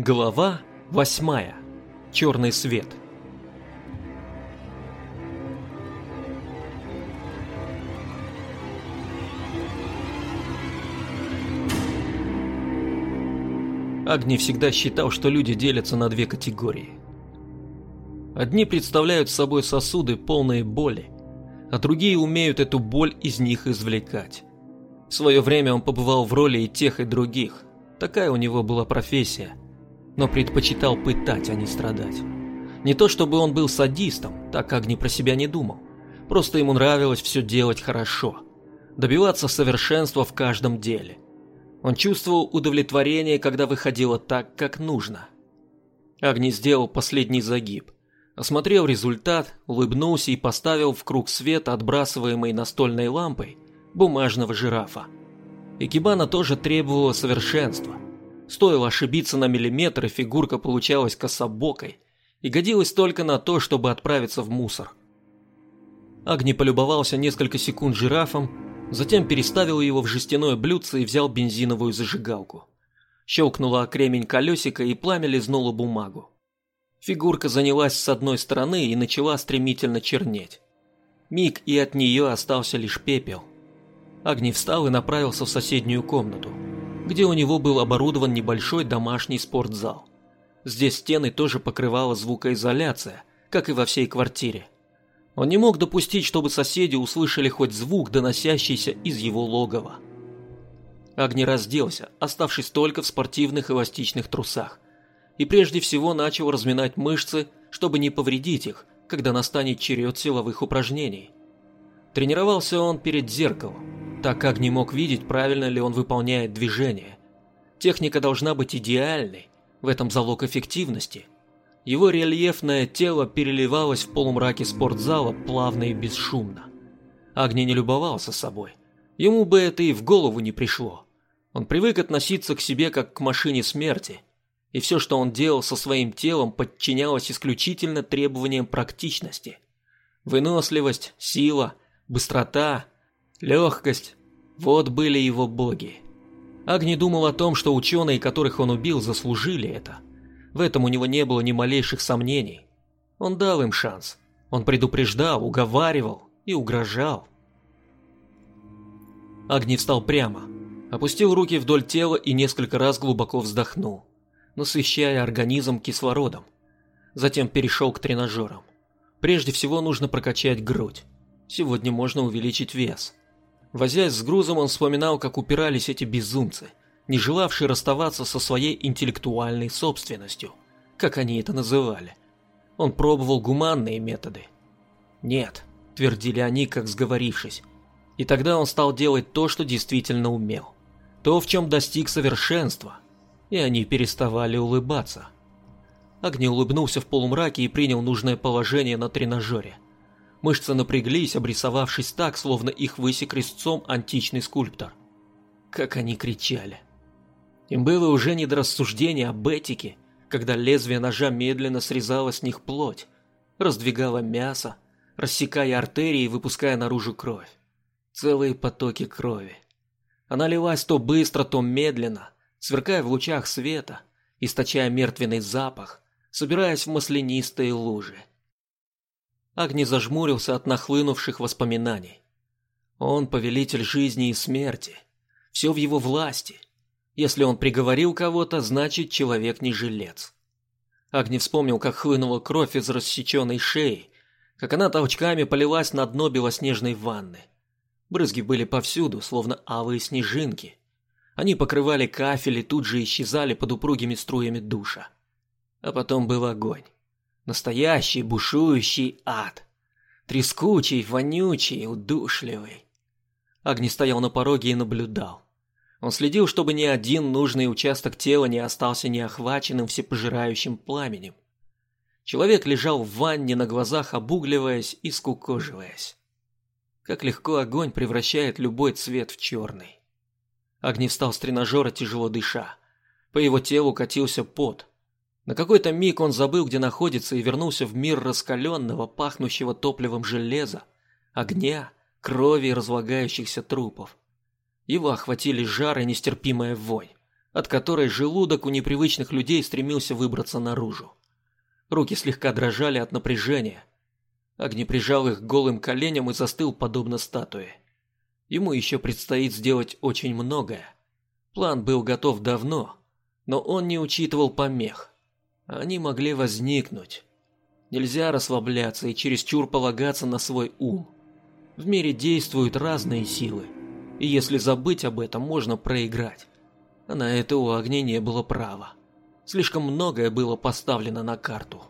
Глава восьмая. Черный свет. Агни всегда считал, что люди делятся на две категории. Одни представляют собой сосуды, полные боли, а другие умеют эту боль из них извлекать. В свое время он побывал в роли и тех, и других. Такая у него была профессия. Но предпочитал пытать, а не страдать. Не то чтобы он был садистом, так Агни про себя не думал. Просто ему нравилось все делать хорошо. Добиваться совершенства в каждом деле – он чувствовал удовлетворение, когда выходило так, как нужно. Агни сделал последний загиб. Осмотрел результат, улыбнулся и поставил в круг света, отбрасываемый настольной лампой, бумажного жирафа. Экибана тоже требовала совершенства. Стоило ошибиться на миллиметр, и фигурка получалась кособокой и годилась только на то, чтобы отправиться в мусор. Агни полюбовался несколько секунд жирафом, Затем переставил его в жестяное блюдце и взял бензиновую зажигалку. Щелкнула кремень колесико и пламя лизнуло бумагу. Фигурка занялась с одной стороны и начала стремительно чернеть. Миг, и от нее остался лишь пепел. Агни встал и направился в соседнюю комнату, где у него был оборудован небольшой домашний спортзал. Здесь стены тоже покрывала звукоизоляция, как и во всей квартире. Он не мог допустить, чтобы соседи услышали хоть звук, доносящийся из его логова. Агни разделся, оставшись только в спортивных эластичных трусах, и прежде всего начал разминать мышцы, чтобы не повредить их, когда настанет черед силовых упражнений. Тренировался он перед зеркалом, так как не мог видеть, правильно ли он выполняет движение. Техника должна быть идеальной, в этом залог эффективности – его рельефное тело переливалось в полумраке спортзала плавно и бесшумно. Агни не любовался собой. Ему бы это и в голову не пришло. Он привык относиться к себе как к машине смерти, и все, что он делал со своим телом, подчинялось исключительно требованиям практичности. Выносливость, сила, быстрота, легкость – вот были его боги. Агни думал о том, что ученые, которых он убил, заслужили это – в этом у него не было ни малейших сомнений. Он дал им шанс. Он предупреждал, уговаривал и угрожал. Агни встал прямо, опустил руки вдоль тела и несколько раз глубоко вздохнул, насыщая организм кислородом. Затем перешел к тренажерам. Прежде всего нужно прокачать грудь. Сегодня можно увеличить вес. Возясь с грузом, он вспоминал, как упирались эти безумцы – не желавший расставаться со своей интеллектуальной собственностью, как они это называли. Он пробовал гуманные методы. «Нет», – твердили они, как сговорившись. И тогда он стал делать то, что действительно умел. То, в чем достиг совершенства. И они переставали улыбаться. Агни улыбнулся в полумраке и принял нужное положение на тренажере. Мышцы напряглись, обрисовавшись так, словно их высек резцом античный скульптор. Как они кричали. Им было уже не до рассуждения об этике, когда лезвие ножа медленно срезало с них плоть, раздвигало мясо, рассекая артерии и выпуская наружу кровь. Целые потоки крови. Она лилась то быстро, то медленно, сверкая в лучах света, источая мертвенный запах, собираясь в маслянистые лужи. Агни зажмурился от нахлынувших воспоминаний. Он повелитель жизни и смерти. Все в его власти – если он приговорил кого-то, значит человек не жилец. Агни вспомнил, как хлынула кровь из рассеченной шеи, как она толчками полилась на дно белоснежной ванны. Брызги были повсюду, словно алые снежинки. Они покрывали кафель и тут же исчезали под упругими струями душа. А потом был огонь. Настоящий бушующий ад. Трескучий, вонючий, удушливый. Агни стоял на пороге и наблюдал. Он следил, чтобы ни один нужный участок тела не остался неохваченным всепожирающим пламенем. Человек лежал в ванне на глазах, обугливаясь и скукоживаясь. Как легко огонь превращает любой цвет в черный. Огни встал с тренажера, тяжело дыша. По его телу катился пот. На какой-то миг он забыл, где находится, и вернулся в мир раскаленного, пахнущего топливом железа, огня, крови и разлагающихся трупов. Его охватили жар и нестерпимая вонь. от которой желудок у непривычных людей стремился выбраться наружу. Руки слегка дрожали от напряжения. Агни прижал их голым коленям и застыл подобно статуе. Ему еще предстоит сделать очень многое. План был готов давно, но он не учитывал помех. Они могли возникнуть. Нельзя расслабляться и чересчур полагаться на свой ум. В мире действуют разные силы, и если забыть об этом, можно проиграть. А на это у огня не было права. Слишком многое было поставлено на карту.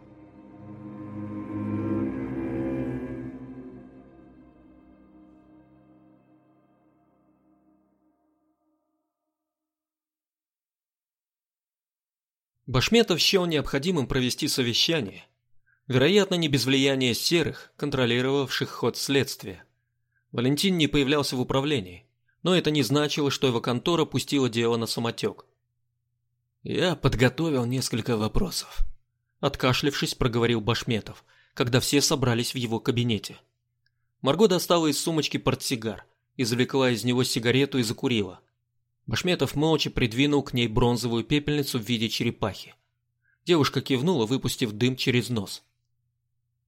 Башметов счел необходимым провести совещание, вероятно, не без влияния серых, контролировавших ход следствия. Валентин не появлялся в управлении, но это не значило, что его контора пустила дело на самотек. «Я подготовил несколько вопросов», – откашлившись, проговорил Башметов, когда все собрались в его кабинете. Марго достала из сумочки портсигар, извлекла из него сигарету и закурила. Башметов молча придвинул к ней бронзовую пепельницу в виде черепахи. Девушка кивнула, выпустив дым через нос.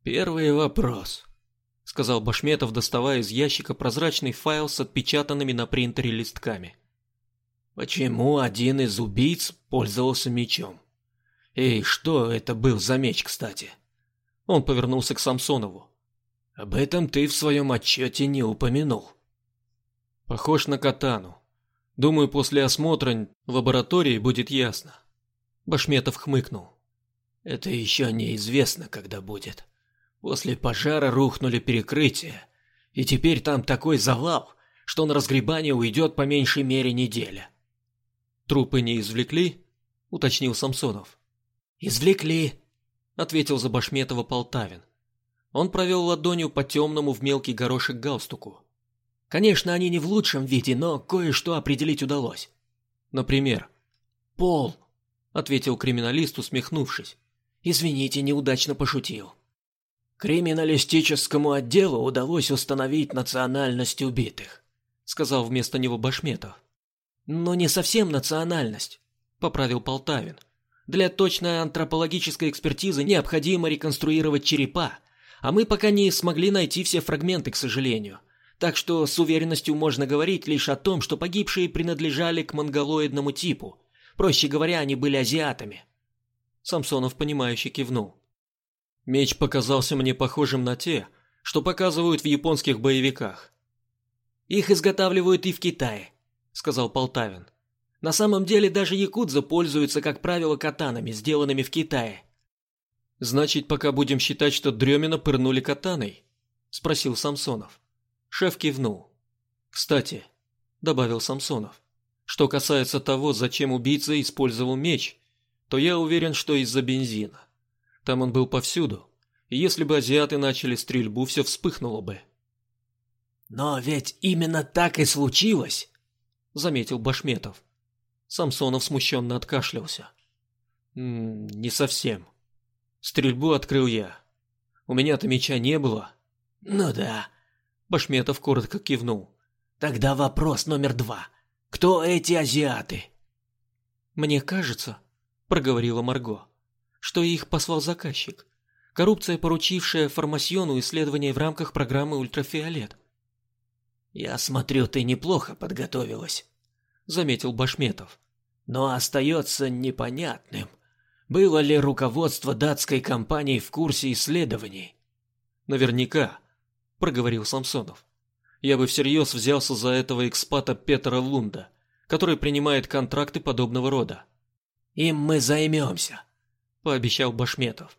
«Первый вопрос», сказал Башметов, доставая из ящика прозрачный файл с отпечатанными на принтере листками. Почему один из убийц пользовался мечом? И что это был за меч, кстати? Он повернулся к Самсонову. Об этом ты в своем отчете не упомянул. Похож на катану. Думаю, после осмотра в лаборатории будет ясно. Башметов хмыкнул. Это еще неизвестно, когда будет. После пожара рухнули перекрытия, и теперь там такой завал, что на разгребание уйдет по меньшей мере неделя. Трупы не извлекли? уточнил Самсонов. Извлекли, ответил за Башметова Полтавин. Он провел ладонью по темному в мелкий горошек галстуку. Конечно, они не в лучшем виде, но кое-что определить удалось. Например, пол, ответил криминалист, усмехнувшись. Извините, неудачно пошутил. Криминалистическому отделу удалось установить национальность убитых, сказал вместо него Башметов. Но не совсем национальность, поправил Полтавин. Для точной антропологической экспертизы необходимо реконструировать черепа, а мы пока не смогли найти все фрагменты, к сожалению. Так что с уверенностью можно говорить лишь о том, что погибшие принадлежали к монголоидному типу. Проще говоря, они были азиатами. Самсонов понимающе кивнул. Меч показался мне похожим на те, что показывают в японских боевиках. Их изготавливают и в Китае, сказал Полтавин. На самом деле даже якудза пользуются, как правило, катанами, сделанными в Китае. Значит, пока будем считать, что Дремина пырнули катаной? спросил Самсонов. Шеф кивнул. Кстати, добавил Самсонов, что касается того, зачем убийца использовал меч, то я уверен, что из-за бензина. Там он был повсюду. И если бы азиаты начали стрельбу, все вспыхнуло бы. «Но ведь именно так и случилось», — заметил Башметов. Самсонов смущенно откашлялся. «М -м, «Не совсем. Стрельбу открыл я. У меня-то меча не было». «Ну да», — Башметов коротко кивнул. «Тогда вопрос номер два. Кто эти азиаты?» «Мне кажется», — проговорила Марго, что их послал заказчик. Коррупция, поручившая Формасьону исследования в рамках программы «Ультрафиолет». «Я смотрю, ты неплохо подготовилась», — заметил Башметов. «Но остается непонятным, было ли руководство датской компании в курсе исследований». «Наверняка», — проговорил Самсонов. «Я бы всерьез взялся за этого экспата Петра Лунда, который принимает контракты подобного рода». «Им мы займемся», пообещал Башметов.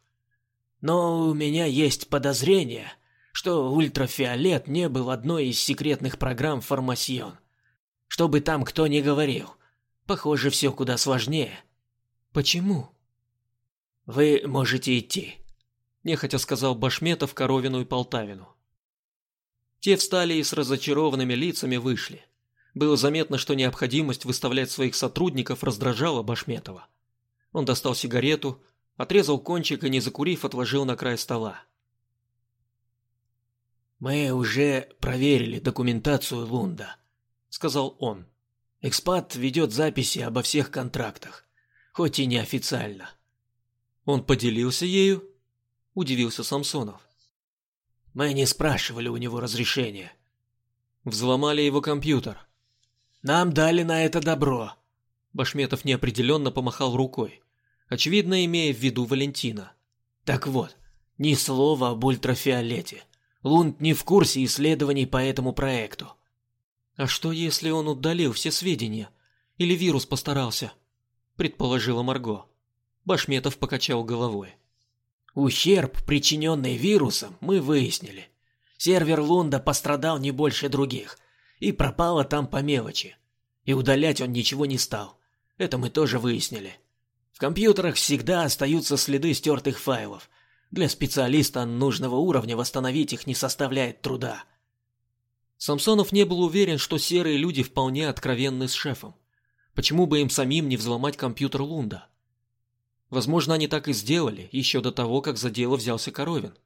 Но у меня есть подозрение, что ультрафиолет не был одной из секретных программ Формасьон. Что бы там кто ни говорил, похоже, все куда сложнее. Почему? Вы можете идти, нехотя сказал Башметов Коровину и Полтавину. Те встали и с разочарованными лицами вышли. Было заметно, что необходимость выставлять своих сотрудников раздражала Башметова. Он достал сигарету, Отрезал кончик и, не закурив, отложил на край стола. «Мы уже проверили документацию Лунда», — сказал он. Экспат ведет записи обо всех контрактах, хоть и неофициально. Он поделился ею? Удивился Самсонов. Мы не спрашивали у него разрешения. Взломали его компьютер. Нам дали на это добро. Башметов неопределенно помахал рукой, очевидно имея в виду Валентина. Так вот, ни слова об ультрафиолете. Лунд не в курсе исследований по этому проекту. А что, если он удалил все сведения? Или вирус постарался? Предположила Марго. Башметов покачал головой. Ущерб, причиненный вирусом, мы выяснили. Сервер Лунда пострадал не больше других, и пропало там по мелочи. И удалять он ничего не стал. Это мы тоже выяснили. В компьютерах всегда остаются следы стертых файлов. Для специалиста нужного уровня восстановить их не составляет труда. Самсонов не был уверен, что серые люди вполне откровенны с шефом. Почему бы им самим не взломать компьютер Лунда? Возможно, они так и сделали, еще до того, как за дело взялся Коровин.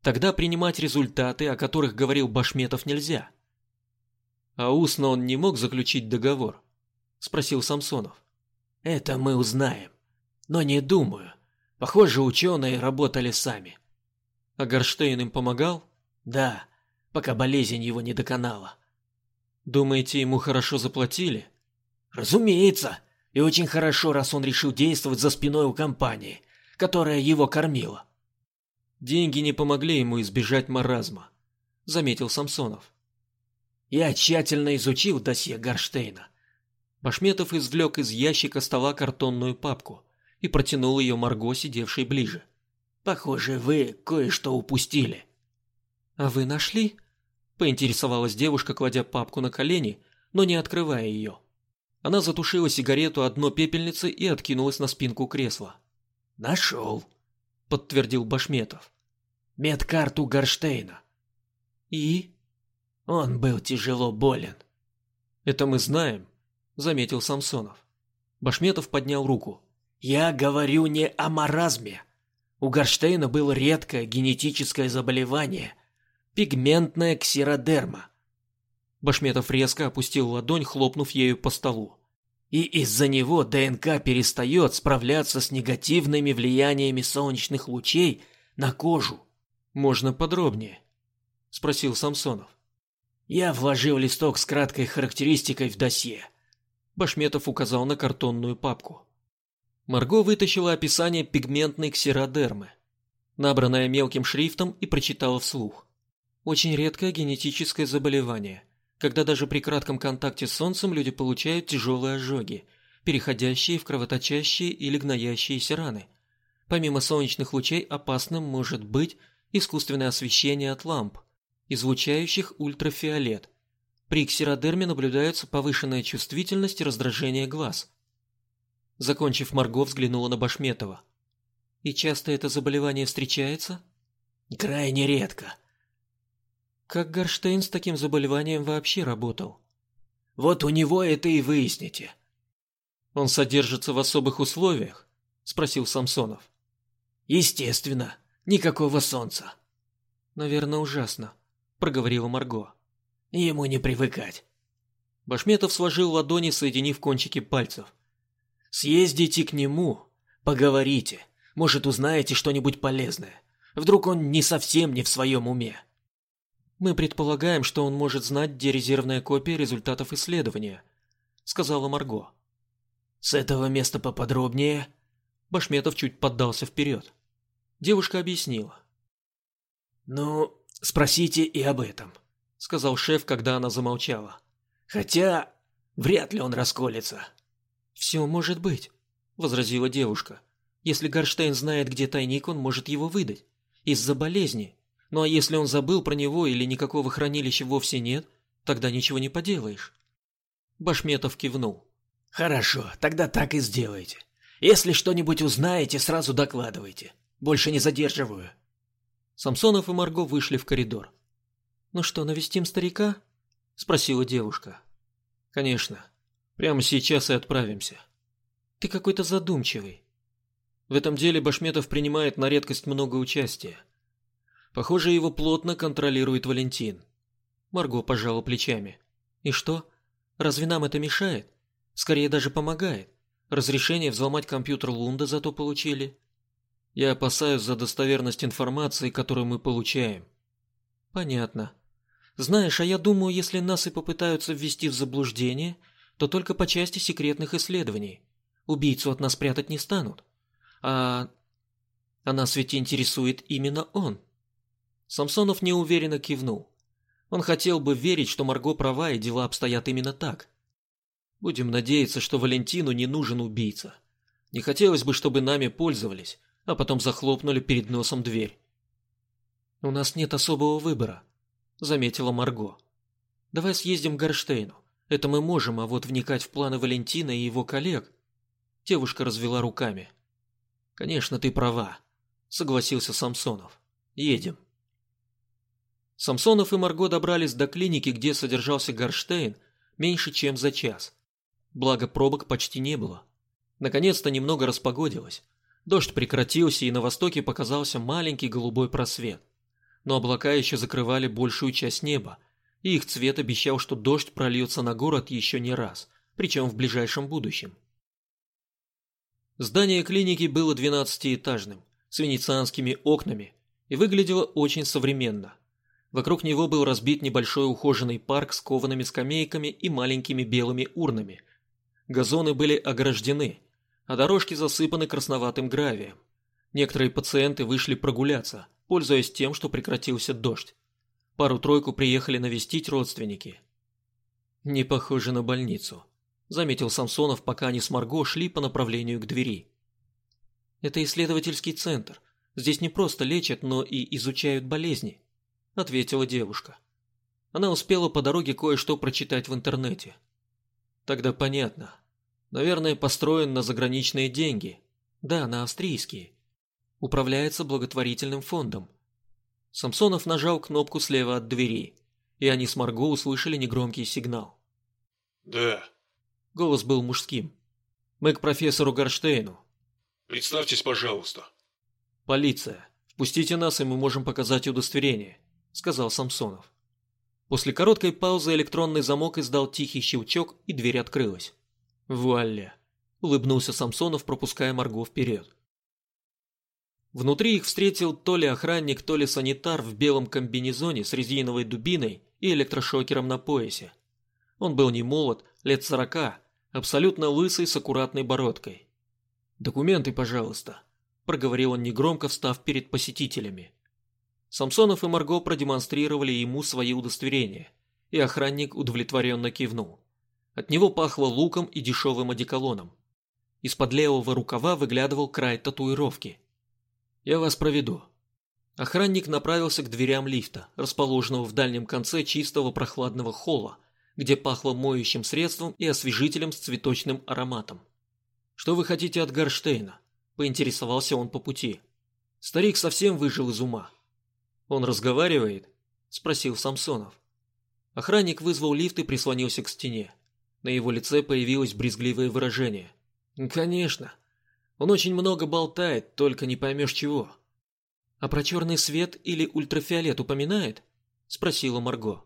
Тогда принимать результаты, о которых говорил Башметов, нельзя. А устно он не мог заключить договор? Спросил Самсонов. Это мы узнаем. Но не думаю. Похоже, ученые работали сами. А Горштейн им помогал? Да, пока болезнь его не доконала. Думаете, ему хорошо заплатили? Разумеется. И очень хорошо, раз он решил действовать за спиной у компании, которая его кормила. Деньги не помогли ему избежать маразма, заметил Самсонов. Я тщательно изучил досье Горштейна. Башметов извлек из ящика стола картонную папку и протянул ее Марго, сидевшей ближе. Похоже, вы кое-что упустили. А вы нашли? поинтересовалась девушка, кладя папку на колени, но не открывая ее. Она затушила сигарету одно пепельницы и откинулась на спинку кресла. «Нашел», — подтвердил Башметов. «Медкарту Горштейна». «И?» «Он был тяжело болен». «Это мы знаем», — заметил Самсонов. Башметов поднял руку. «Я говорю не о маразме. У Горштейна было редкое генетическое заболевание – пигментная ксеродерма. Башметов резко опустил ладонь, хлопнув ею по столу. И из-за него ДНК перестает справляться с негативными влияниями солнечных лучей на кожу. Можно подробнее? Спросил Самсонов. Я вложил листок с краткой характеристикой в досье. Башметов указал на картонную папку. Марго вытащила описание пигментной ксеродермы, набранное мелким шрифтом и прочитала вслух. Очень редкое генетическое заболевание – когда даже при кратком контакте с солнцем люди получают тяжелые ожоги, переходящие в кровоточащие или гноящиеся раны. Помимо солнечных лучей опасным может быть искусственное освещение от ламп, излучающих ультрафиолет. При ксеродерме наблюдается повышенная чувствительность и раздражение глаз. Закончив, Марго взглянула на Башметова. «И часто это заболевание встречается?» «Крайне редко», как Горштейн с таким заболеванием вообще работал? Вот у него это и выясните. Он содержится в особых условиях? Спросил Самсонов. Естественно. Никакого солнца. Наверное, ужасно, проговорила Марго. Ему не привыкать. Башметов сложил ладони, соединив кончики пальцев. Съездите к нему, поговорите. Может, узнаете что-нибудь полезное. Вдруг он не совсем не в своем уме. Мы предполагаем, что он может знать, где резервная копия результатов исследования, сказала Марго. С этого места поподробнее. Башметов чуть поддался вперед. Девушка объяснила. Ну, спросите и об этом, сказал шеф, когда она замолчала. Хотя вряд ли он расколется. Все может быть, возразила девушка. Если Горштейн знает, где тайник, он может его выдать из-за болезни ну а если он забыл про него или никакого хранилища вовсе нет, тогда ничего не поделаешь. Башметов кивнул. Хорошо, тогда так и сделайте. Если что-нибудь узнаете, сразу докладывайте. Больше не задерживаю. Самсонов и Марго вышли в коридор. Ну что, навестим старика? спросила девушка. Конечно. Прямо сейчас и отправимся. Ты какой-то задумчивый. В этом деле Башметов принимает на редкость много участия. Похоже, его плотно контролирует Валентин. Марго пожала плечами. И что? Разве нам это мешает? Скорее даже помогает. Разрешение взломать компьютер Лунда зато получили. Я опасаюсь за достоверность информации, которую мы получаем. Понятно. Знаешь, а я думаю, если нас и попытаются ввести в заблуждение, то только по части секретных исследований. Убийцу от нас прятать не станут. А... А нас ведь интересует именно он. Самсонов неуверенно кивнул. Он хотел бы верить, что Марго права и дела обстоят именно так. Будем надеяться, что Валентину не нужен убийца. Не хотелось бы, чтобы нами пользовались, а потом захлопнули перед носом дверь. У нас нет особого выбора, заметила Марго. Давай съездим к Горштейну. Это мы можем, а вот вникать в планы Валентина и его коллег. Девушка развела руками. Конечно, ты права, согласился Самсонов. Едем. Самсонов и Марго добрались до клиники, где содержался Горштейн, меньше чем за час. Благо пробок почти не было. Наконец-то немного распогодилось. Дождь прекратился, и на востоке показался маленький голубой просвет но облака еще закрывали большую часть неба, и их цвет обещал, что дождь прольется на город еще не раз, причем в ближайшем будущем. Здание клиники было двенадцатиэтажным, с венецианскими окнами, и выглядело очень современно. Вокруг него был разбит небольшой ухоженный парк с коваными скамейками и маленькими белыми урнами. Газоны были ограждены, а дорожки засыпаны красноватым гравием. Некоторые пациенты вышли прогуляться, пользуясь тем, что прекратился дождь. Пару-тройку приехали навестить родственники. «Не похоже на больницу», – заметил Самсонов, пока они с Марго шли по направлению к двери. «Это исследовательский центр. Здесь не просто лечат, но и изучают болезни», – ответила девушка. Она успела по дороге кое-что прочитать в интернете. «Тогда понятно. Наверное, построен на заграничные деньги. Да, на австрийские управляется благотворительным фондом. Самсонов нажал кнопку слева от двери, и они с Марго услышали негромкий сигнал. «Да». Голос был мужским. «Мы к профессору Горштейну». «Представьтесь, пожалуйста». «Полиция. Впустите нас, и мы можем показать удостоверение», — сказал Самсонов. После короткой паузы электронный замок издал тихий щелчок, и дверь открылась. «Вуаля!» — улыбнулся Самсонов, пропуская Марго вперед. Внутри их встретил то ли охранник, то ли санитар в белом комбинезоне с резиновой дубиной и электрошокером на поясе. Он был не молод, лет сорока, абсолютно лысый с аккуратной бородкой. «Документы, пожалуйста», – проговорил он негромко, встав перед посетителями. Самсонов и Марго продемонстрировали ему свои удостоверения, и охранник удовлетворенно кивнул. От него пахло луком и дешевым одеколоном. Из-под левого рукава выглядывал край татуировки – я вас проведу». Охранник направился к дверям лифта, расположенного в дальнем конце чистого прохладного холла, где пахло моющим средством и освежителем с цветочным ароматом. «Что вы хотите от Гарштейна?» – поинтересовался он по пути. Старик совсем выжил из ума. «Он разговаривает?» – спросил Самсонов. Охранник вызвал лифт и прислонился к стене. На его лице появилось брезгливое выражение. «Конечно. Он очень много болтает, только не поймешь чего. А про черный свет или ультрафиолет упоминает? Спросила Марго.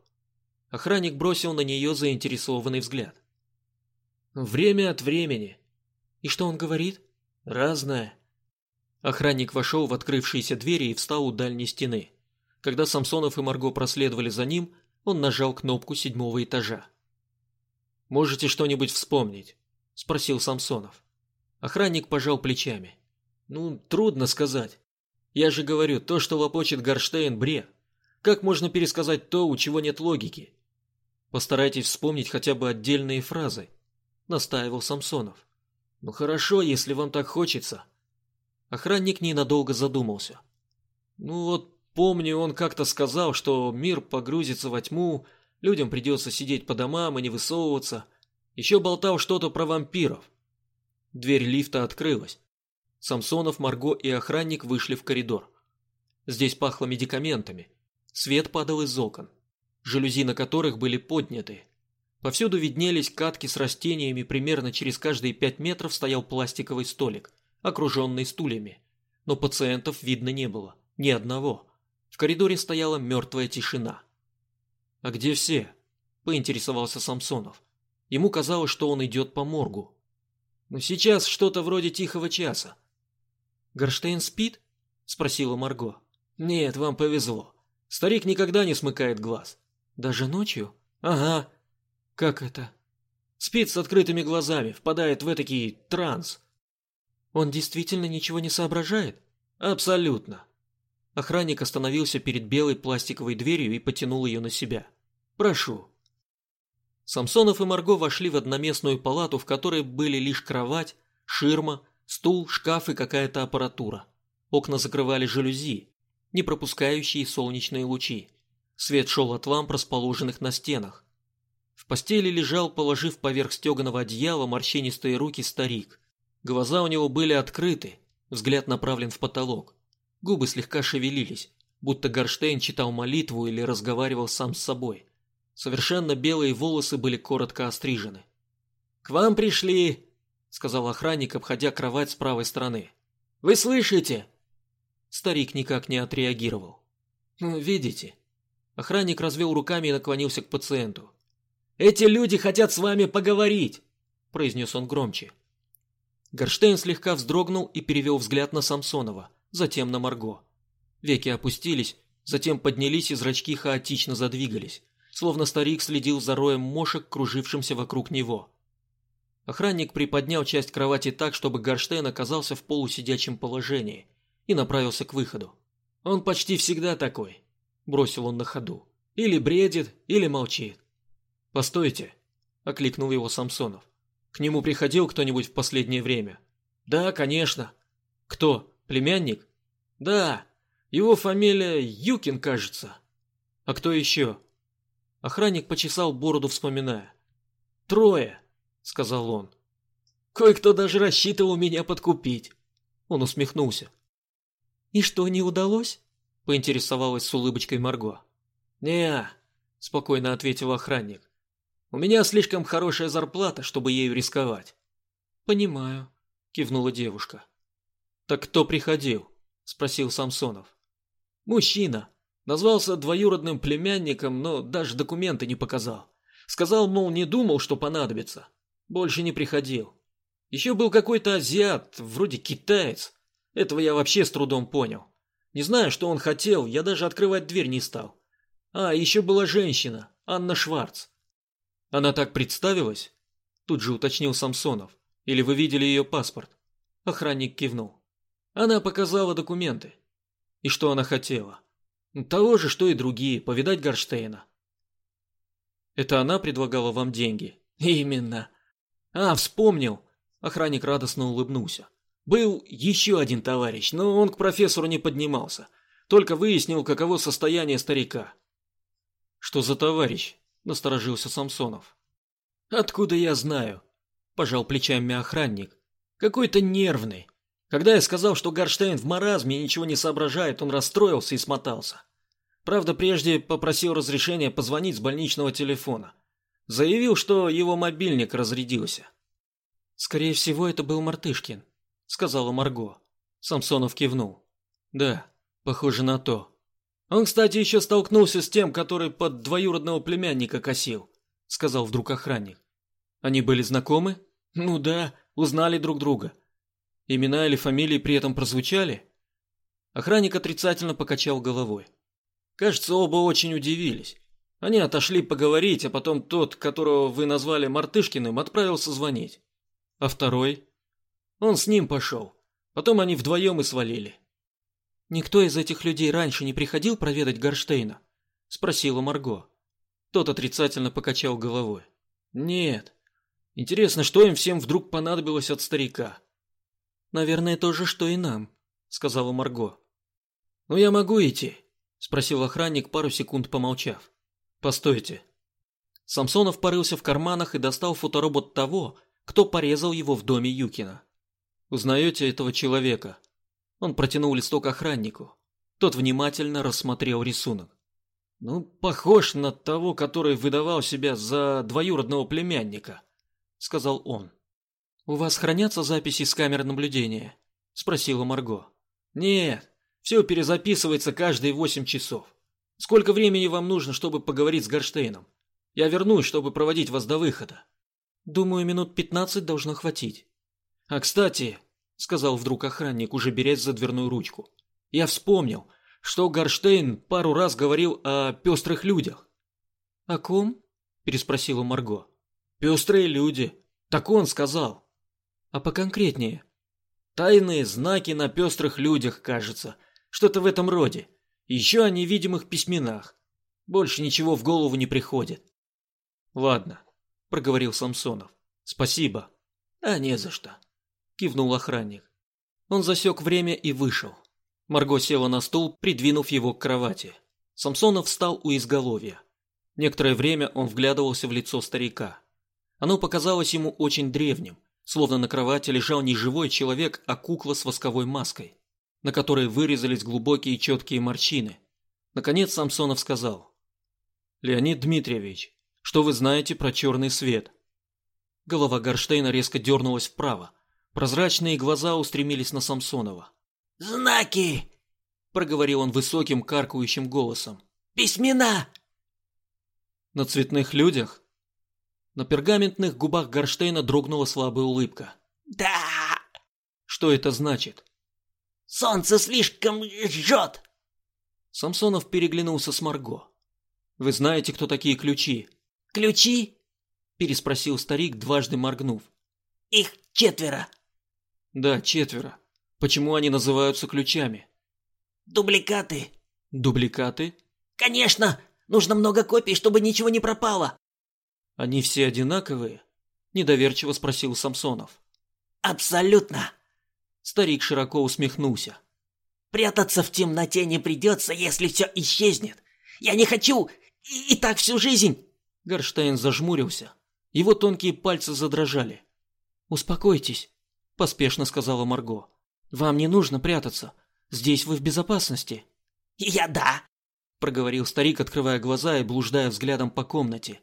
Охранник бросил на нее заинтересованный взгляд. Время от времени. И что он говорит? Разное. Охранник вошел в открывшиеся двери и встал у дальней стены. Когда Самсонов и Марго проследовали за ним, он нажал кнопку седьмого этажа. «Можете что-нибудь вспомнить?» – спросил Самсонов. Охранник пожал плечами. Ну, трудно сказать. Я же говорю, то, что лопочет Горштейн, бред. Как можно пересказать то, у чего нет логики? Постарайтесь вспомнить хотя бы отдельные фразы, настаивал Самсонов. Ну хорошо, если вам так хочется. Охранник ненадолго задумался. Ну вот, помню, он как-то сказал, что мир погрузится во тьму, людям придется сидеть по домам и не высовываться. Еще болтал что-то про вампиров. Дверь лифта открылась. Самсонов, Марго и охранник вышли в коридор. Здесь пахло медикаментами. Свет падал из окон, жалюзи на которых были подняты. Повсюду виднелись катки с растениями, примерно через каждые пять метров стоял пластиковый столик, окруженный стульями. Но пациентов видно не было, ни одного. В коридоре стояла мертвая тишина. «А где все?» – поинтересовался Самсонов. Ему казалось, что он идет по моргу. Но сейчас что-то вроде тихого часа. «Горштейн спит?» – спросила Марго. «Нет, вам повезло. Старик никогда не смыкает глаз». «Даже ночью?» «Ага». «Как это?» «Спит с открытыми глазами, впадает в этакий транс». «Он действительно ничего не соображает?» «Абсолютно». Охранник остановился перед белой пластиковой дверью и потянул ее на себя. «Прошу». Самсонов и Марго вошли в одноместную палату, в которой были лишь кровать, ширма, стул, шкаф и какая-то аппаратура. Окна закрывали жалюзи, не пропускающие солнечные лучи. Свет шел от ламп, расположенных на стенах. В постели лежал, положив поверх стеганого одеяла морщинистые руки старик. Глаза у него были открыты, взгляд направлен в потолок. Губы слегка шевелились, будто Горштейн читал молитву или разговаривал сам с собой. Совершенно белые волосы были коротко острижены. «К вам пришли!» – сказал охранник, обходя кровать с правой стороны. «Вы слышите?» Старик никак не отреагировал. «Ну, «Видите?» Охранник развел руками и наклонился к пациенту. «Эти люди хотят с вами поговорить!» – произнес он громче. Горштейн слегка вздрогнул и перевел взгляд на Самсонова, затем на Марго. Веки опустились, затем поднялись и зрачки хаотично задвигались словно старик следил за роем мошек, кружившимся вокруг него. Охранник приподнял часть кровати так, чтобы Горштейн оказался в полусидячем положении, и направился к выходу. «Он почти всегда такой», – бросил он на ходу. «Или бредит, или молчит». «Постойте», – окликнул его Самсонов. «К нему приходил кто-нибудь в последнее время?» «Да, конечно». «Кто? Племянник?» «Да, его фамилия Юкин, кажется». «А кто еще?» Охранник почесал бороду, вспоминая. «Трое», — сказал он. «Кое-кто даже рассчитывал меня подкупить». Он усмехнулся. «И что, не удалось?» — поинтересовалась с улыбочкой Марго. «Не-а», спокойно ответил охранник. «У меня слишком хорошая зарплата, чтобы ею рисковать». «Понимаю», — кивнула девушка. «Так кто приходил?» — спросил Самсонов. «Мужчина. Назвался двоюродным племянником, но даже документы не показал. Сказал, мол, не думал, что понадобится. Больше не приходил. Еще был какой-то азиат, вроде китаец. Этого я вообще с трудом понял. Не знаю, что он хотел, я даже открывать дверь не стал. А, еще была женщина, Анна Шварц. Она так представилась? Тут же уточнил Самсонов. Или вы видели ее паспорт? Охранник кивнул. Она показала документы. И что она хотела? Того же, что и другие, повидать Горштейна. Это она предлагала вам деньги? Именно. А, вспомнил. Охранник радостно улыбнулся. Был еще один товарищ, но он к профессору не поднимался. Только выяснил, каково состояние старика. Что за товарищ? Насторожился Самсонов. Откуда я знаю? Пожал плечами охранник. Какой-то нервный. Когда я сказал, что Горштейн в маразме и ничего не соображает, он расстроился и смотался. Правда, прежде попросил разрешения позвонить с больничного телефона. Заявил, что его мобильник разрядился. «Скорее всего, это был Мартышкин», — сказала Марго. Самсонов кивнул. «Да, похоже на то». «Он, кстати, еще столкнулся с тем, который под двоюродного племянника косил», — сказал вдруг охранник. «Они были знакомы?» «Ну да, узнали друг друга». «Имена или фамилии при этом прозвучали?» Охранник отрицательно покачал головой. Кажется, оба очень удивились. Они отошли поговорить, а потом тот, которого вы назвали Мартышкиным, отправился звонить. А второй? Он с ним пошел. Потом они вдвоем и свалили. «Никто из этих людей раньше не приходил проведать Горштейна?» – спросила Марго. Тот отрицательно покачал головой. «Нет. Интересно, что им всем вдруг понадобилось от старика?» «Наверное, то же, что и нам», – сказала Марго. «Ну, я могу идти?» – спросил охранник, пару секунд помолчав. «Постойте». Самсонов порылся в карманах и достал фоторобот того, кто порезал его в доме Юкина. «Узнаете этого человека?» Он протянул листок охраннику. Тот внимательно рассмотрел рисунок. «Ну, похож на того, который выдавал себя за двоюродного племянника», — сказал он. «У вас хранятся записи с камер наблюдения?» — спросила Марго. «Нет, все перезаписывается каждые восемь часов. Сколько времени вам нужно, чтобы поговорить с Горштейном? Я вернусь, чтобы проводить вас до выхода. Думаю, минут пятнадцать должно хватить. А кстати, сказал вдруг охранник, уже берясь за дверную ручку. Я вспомнил, что Гарштейн пару раз говорил о пестрых людях. О ком? переспросила Марго. Пестрые люди. Так он сказал. А поконкретнее? Тайные знаки на пестрых людях, кажется. Что-то в этом роде. Еще о невидимых письменах. Больше ничего в голову не приходит. Ладно, проговорил Самсонов. Спасибо. А не за что. Кивнул охранник. Он засек время и вышел. Марго села на стул, придвинув его к кровати. Самсонов встал у изголовья. Некоторое время он вглядывался в лицо старика. Оно показалось ему очень древним, словно на кровати лежал не живой человек, а кукла с восковой маской, на которой вырезались глубокие четкие морщины. Наконец Самсонов сказал. «Леонид Дмитриевич, что вы знаете про черный свет?» Голова Горштейна резко дернулась вправо. Прозрачные глаза устремились на Самсонова. «Знаки!» – проговорил он высоким, каркающим голосом. «Письмена!» «На цветных людях?» На пергаментных губах Горштейна дрогнула слабая улыбка. «Да!» «Что это значит?» «Солнце слишком жжет!» Самсонов переглянулся с Марго. «Вы знаете, кто такие ключи?» «Ключи?» Переспросил старик, дважды моргнув. «Их четверо!» «Да, четверо. Почему они называются ключами?» «Дубликаты». «Дубликаты?» «Конечно! Нужно много копий, чтобы ничего не пропало!» «Они все одинаковые?» – недоверчиво спросил Самсонов. «Абсолютно!» Старик широко усмехнулся. «Прятаться в темноте не придется, если все исчезнет. Я не хочу! И, и так всю жизнь!» Горштейн зажмурился. Его тонкие пальцы задрожали. «Успокойтесь», – поспешно сказала Марго. «Вам не нужно прятаться. Здесь вы в безопасности». «Я да», – проговорил старик, открывая глаза и блуждая взглядом по комнате.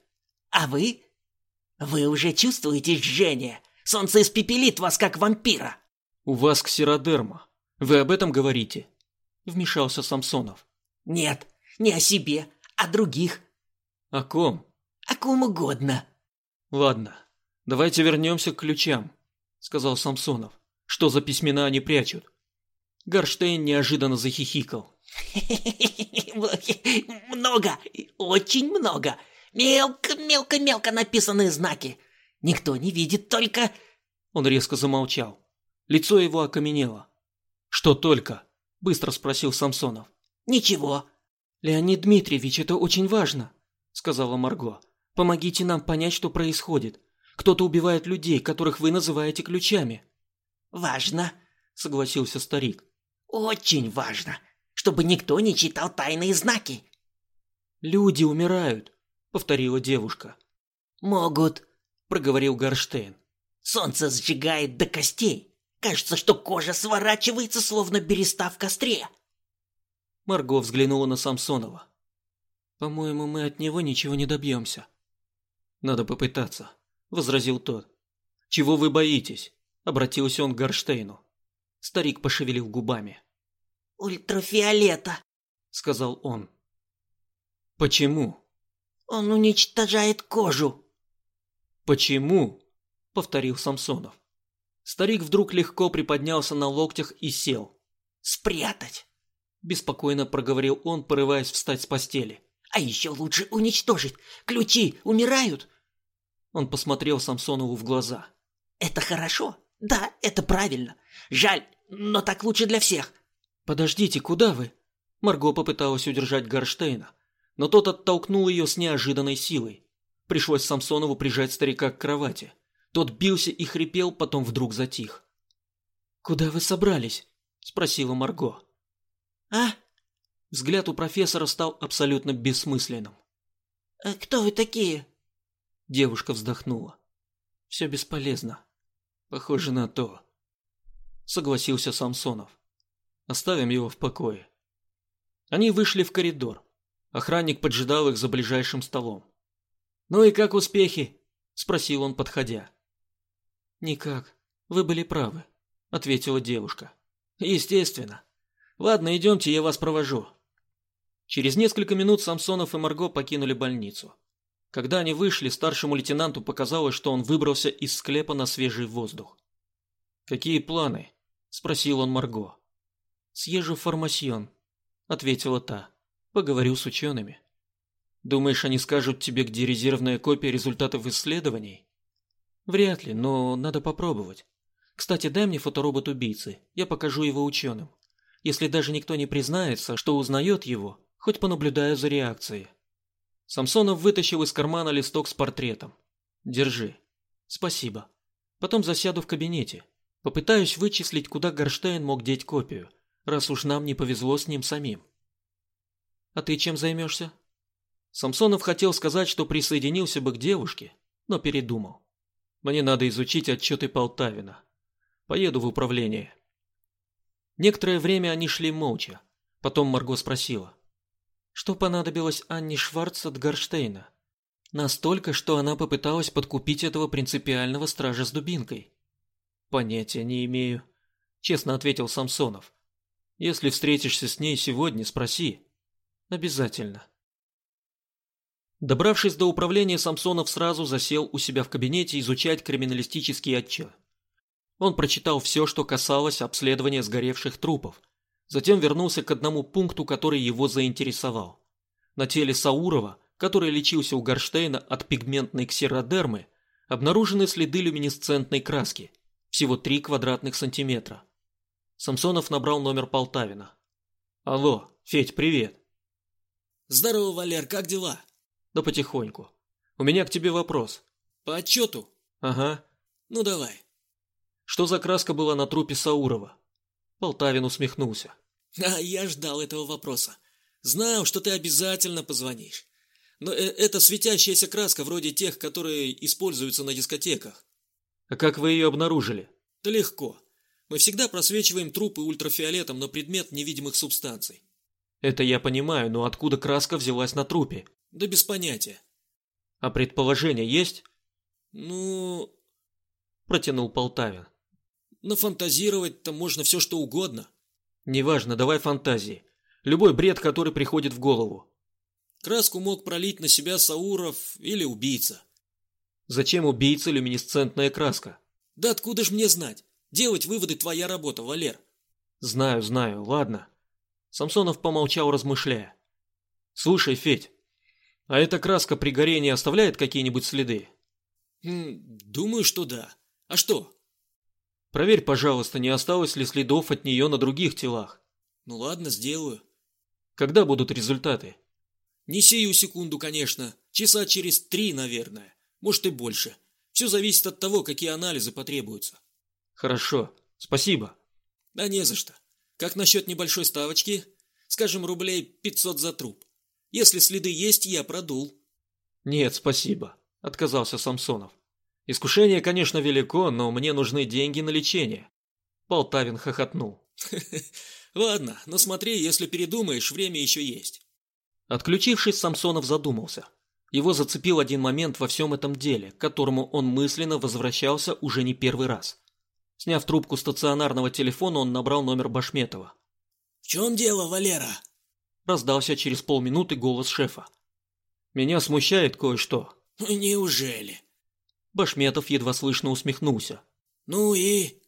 А вы? Вы уже чувствуете жжение? Солнце испепелит вас, как вампира. У вас ксеродерма. Вы об этом говорите? Вмешался Самсонов. Нет, не о себе, о других. О ком? О ком угодно. Ладно, давайте вернемся к ключам, сказал Самсонов. Что за письмена они прячут? Гарштейн неожиданно захихикал. Много, очень много. Мелко-мелко-мелко написанные знаки. Никто не видит, только...» Он резко замолчал. Лицо его окаменело. «Что только?» – быстро спросил Самсонов. «Ничего». «Леонид Дмитриевич, это очень важно», – сказала Марго. «Помогите нам понять, что происходит. Кто-то убивает людей, которых вы называете ключами». «Важно», – согласился старик. «Очень важно, чтобы никто не читал тайные знаки». «Люди умирают повторила девушка. Могут, проговорил Гарштейн. Солнце сжигает до костей. Кажется, что кожа сворачивается, словно береста в костре. Марго взглянула на Самсонова. По-моему, мы от него ничего не добьемся. Надо попытаться, возразил тот. Чего вы боитесь? обратился он к Гарштейну. Старик пошевелил губами. Ультрафиолета, сказал он. Почему? Он уничтожает кожу. Почему? повторил Самсонов. Старик вдруг легко приподнялся на локтях и сел. Спрятать, беспокойно проговорил он, порываясь встать с постели. А еще лучше уничтожить. Ключи умирают. Он посмотрел Самсонову в глаза. Это хорошо. Да, это правильно. Жаль, но так лучше для всех. Подождите, куда вы? Марго попыталась удержать Гарштейна, но тот оттолкнул ее с неожиданной силой. Пришлось Самсонову прижать старика к кровати. Тот бился и хрипел, потом вдруг затих. «Куда вы собрались?» – спросила Марго. «А?» Взгляд у профессора стал абсолютно бессмысленным. «А кто вы такие?» Девушка вздохнула. «Все бесполезно. Похоже на то». Согласился Самсонов. «Оставим его в покое». Они вышли в коридор. Охранник поджидал их за ближайшим столом. «Ну и как успехи?» – спросил он, подходя. «Никак. Вы были правы», – ответила девушка. «Естественно. Ладно, идемте, я вас провожу». Через несколько минут Самсонов и Марго покинули больницу. Когда они вышли, старшему лейтенанту показалось, что он выбрался из склепа на свежий воздух. «Какие планы?» – спросил он Марго. «Съезжу в Формасьон», – ответила та. «Поговорю с учеными». «Думаешь, они скажут тебе, где резервная копия результатов исследований?» «Вряд ли, но надо попробовать. Кстати, дай мне фоторобот убийцы, я покажу его ученым. Если даже никто не признается, что узнает его, хоть понаблюдаю за реакцией». Самсонов вытащил из кармана листок с портретом. «Держи». «Спасибо. Потом засяду в кабинете. Попытаюсь вычислить, куда Горштейн мог деть копию, раз уж нам не повезло с ним самим». «А ты чем займешься?» Самсонов хотел сказать, что присоединился бы к девушке, но передумал. Мне надо изучить отчеты Полтавина. Поеду в управление. Некоторое время они шли молча. Потом Марго спросила. Что понадобилось Анне Шварц от Горштейна? Настолько, что она попыталась подкупить этого принципиального стража с дубинкой. Понятия не имею, честно ответил Самсонов. Если встретишься с ней сегодня, спроси. Обязательно. Добравшись до управления, Самсонов сразу засел у себя в кабинете изучать криминалистический отчет. Он прочитал все, что касалось обследования сгоревших трупов – Затем вернулся к одному пункту, который его заинтересовал. На теле Саурова, который лечился у Горштейна от пигментной ксеродермы, обнаружены следы люминесцентной краски, всего 3 квадратных сантиметра. Самсонов набрал номер Полтавина. «Алло, Федь, привет!» «Здорово, Валер, как дела?» «Да потихоньку. У меня к тебе вопрос». «По отчету?» «Ага». «Ну давай». «Что за краска была на трупе Саурова?» Полтавин усмехнулся. А я ждал этого вопроса. Знал, что ты обязательно позвонишь. Но э, это светящаяся краска вроде тех, которые используются на дискотеках. А как вы ее обнаружили? Да легко. Мы всегда просвечиваем трупы ультрафиолетом на предмет невидимых субстанций. Это я понимаю, но откуда краска взялась на трупе? Да без понятия. А предположение есть? Ну... Протянул Полтавин. Нафантазировать-то можно все что угодно. Неважно, давай фантазии. Любой бред, который приходит в голову. Краску мог пролить на себя Сауров или убийца. Зачем убийце люминесцентная краска? Да откуда ж мне знать? Делать выводы твоя работа, Валер. Знаю, знаю, ладно. Самсонов помолчал, размышляя. Слушай, Федь, а эта краска при горении оставляет какие-нибудь следы? Думаю, что да. А что? Проверь, пожалуйста, не осталось ли следов от нее на других телах. Ну ладно, сделаю. Когда будут результаты? Не сию секунду, конечно. Часа через три, наверное. Может и больше. Все зависит от того, какие анализы потребуются. Хорошо. Спасибо. Да не за что. Как насчет небольшой ставочки? Скажем, рублей 500 за труп. Если следы есть, я продул. Нет, спасибо. Отказался Самсонов. Искушение, конечно, велико, но мне нужны деньги на лечение. Полтавин хохотнул. Ладно, но смотри, если передумаешь, время еще есть. Отключившись, Самсонов задумался. Его зацепил один момент во всем этом деле, к которому он мысленно возвращался уже не первый раз. Сняв трубку стационарного телефона, он набрал номер Башметова. «В чем дело, Валера?» Раздался через полминуты голос шефа. «Меня смущает кое-что». «Неужели?» Башметов едва слышно усмехнулся. «Ну и?»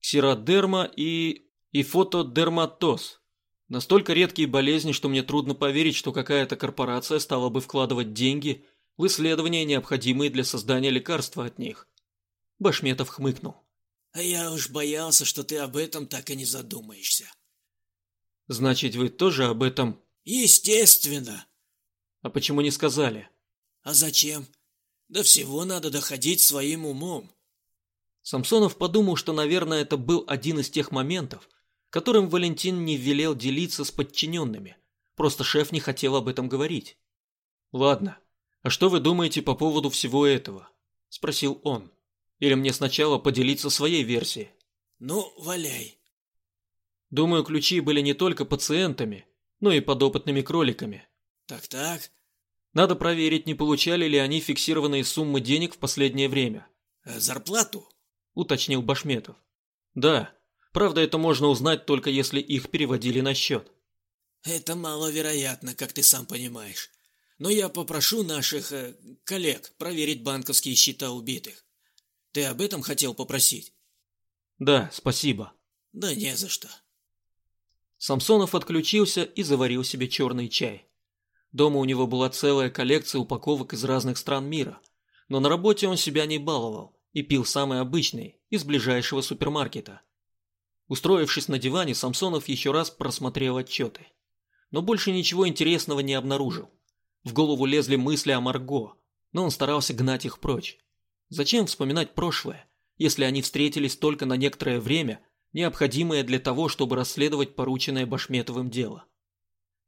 «Ксеродерма и... и фотодерматоз. Настолько редкие болезни, что мне трудно поверить, что какая-то корпорация стала бы вкладывать деньги в исследования, необходимые для создания лекарства от них». Башметов хмыкнул. «А я уж боялся, что ты об этом так и не задумаешься». «Значит, вы тоже об этом...» «Естественно!» «А почему не сказали?» «А зачем? До всего надо доходить своим умом. Самсонов подумал, что, наверное, это был один из тех моментов, которым Валентин не велел делиться с подчиненными. Просто шеф не хотел об этом говорить. «Ладно, а что вы думаете по поводу всего этого?» – спросил он. «Или мне сначала поделиться своей версией?» «Ну, валяй». Думаю, ключи были не только пациентами, но и подопытными кроликами. Так-так. Надо проверить, не получали ли они фиксированные суммы денег в последнее время. Э, «Зарплату?» – уточнил Башметов. «Да. Правда, это можно узнать только если их переводили на счет». «Это маловероятно, как ты сам понимаешь. но я попрошу наших э, коллег проверить банковские счета убитых. Ты об этом хотел попросить? Да, спасибо. Да не за что. Самсонов отключился и заварил себе черный чай. Дома у него была целая коллекция упаковок из разных стран мира, но на работе он себя не баловал и пил самый обычный, из ближайшего супермаркета. Устроившись на диване, Самсонов еще раз просмотрел отчеты. Но больше ничего интересного не обнаружил. В голову лезли мысли о Марго, но он старался гнать их прочь. Зачем вспоминать прошлое, если они встретились только на некоторое время, необходимое для того, чтобы расследовать порученное Башметовым дело?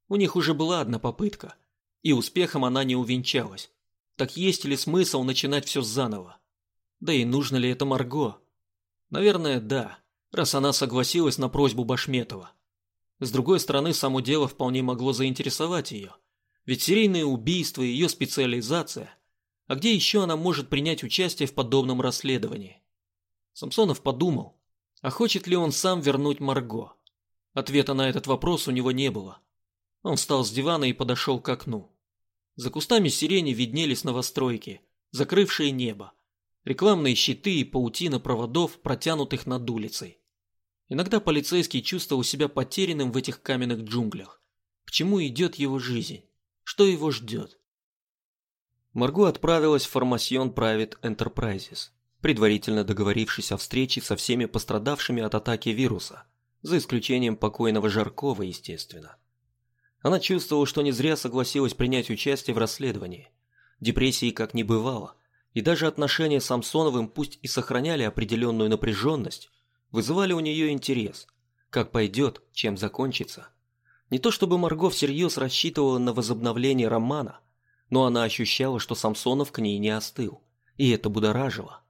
У них уже была одна попытка, и успехом она не увенчалась. Так есть ли смысл начинать все заново? Да и нужно ли это Марго? Наверное, да, раз она согласилась на просьбу Башметова. С другой стороны, само дело вполне могло заинтересовать ее. Ведь серийные убийства – ее специализация. А где еще она может принять участие в подобном расследовании? Самсонов подумал, а хочет ли он сам вернуть Марго? Ответа на этот вопрос у него не было. Он встал с дивана и подошел к окну. За кустами сирени виднелись новостройки, закрывшие небо, рекламные щиты и паутина проводов, протянутых над улицей. Иногда полицейский чувствовал себя потерянным в этих каменных джунглях. К чему идет его жизнь? Что его ждет? Марго отправилась в Формасьон Private Enterprises, предварительно договорившись о встрече со всеми пострадавшими от атаки вируса, за исключением покойного Жаркова, естественно. Она чувствовала, что не зря согласилась принять участие в расследовании. Депрессии как не бывало, и даже отношения с Самсоновым пусть и сохраняли определенную напряженность, вызывали у нее интерес. Как пойдет, чем закончится. Не то чтобы Марго всерьез рассчитывала на возобновление романа, но она ощущала, что Самсонов к ней не остыл, и это будоражило.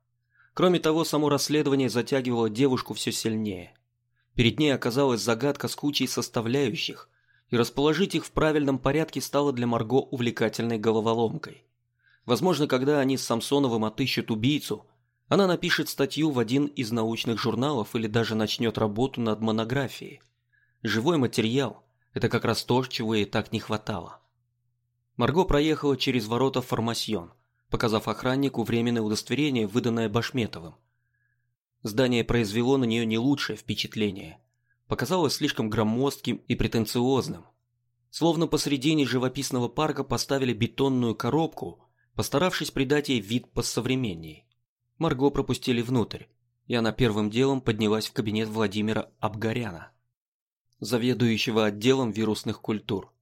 Кроме того, само расследование затягивало девушку все сильнее. Перед ней оказалась загадка с кучей составляющих, и расположить их в правильном порядке стало для Марго увлекательной головоломкой. Возможно, когда они с Самсоновым отыщут убийцу, она напишет статью в один из научных журналов или даже начнет работу над монографией. Живой материал – это как раз то, чего ей так не хватало. Марго проехала через ворота Формасьон, показав охраннику временное удостоверение, выданное Башметовым. Здание произвело на нее не лучшее впечатление – показалось слишком громоздким и претенциозным. Словно посредине живописного парка поставили бетонную коробку, постаравшись придать ей вид посовременней. Марго пропустили внутрь, и она первым делом поднялась в кабинет Владимира Абгаряна, заведующего отделом вирусных культур.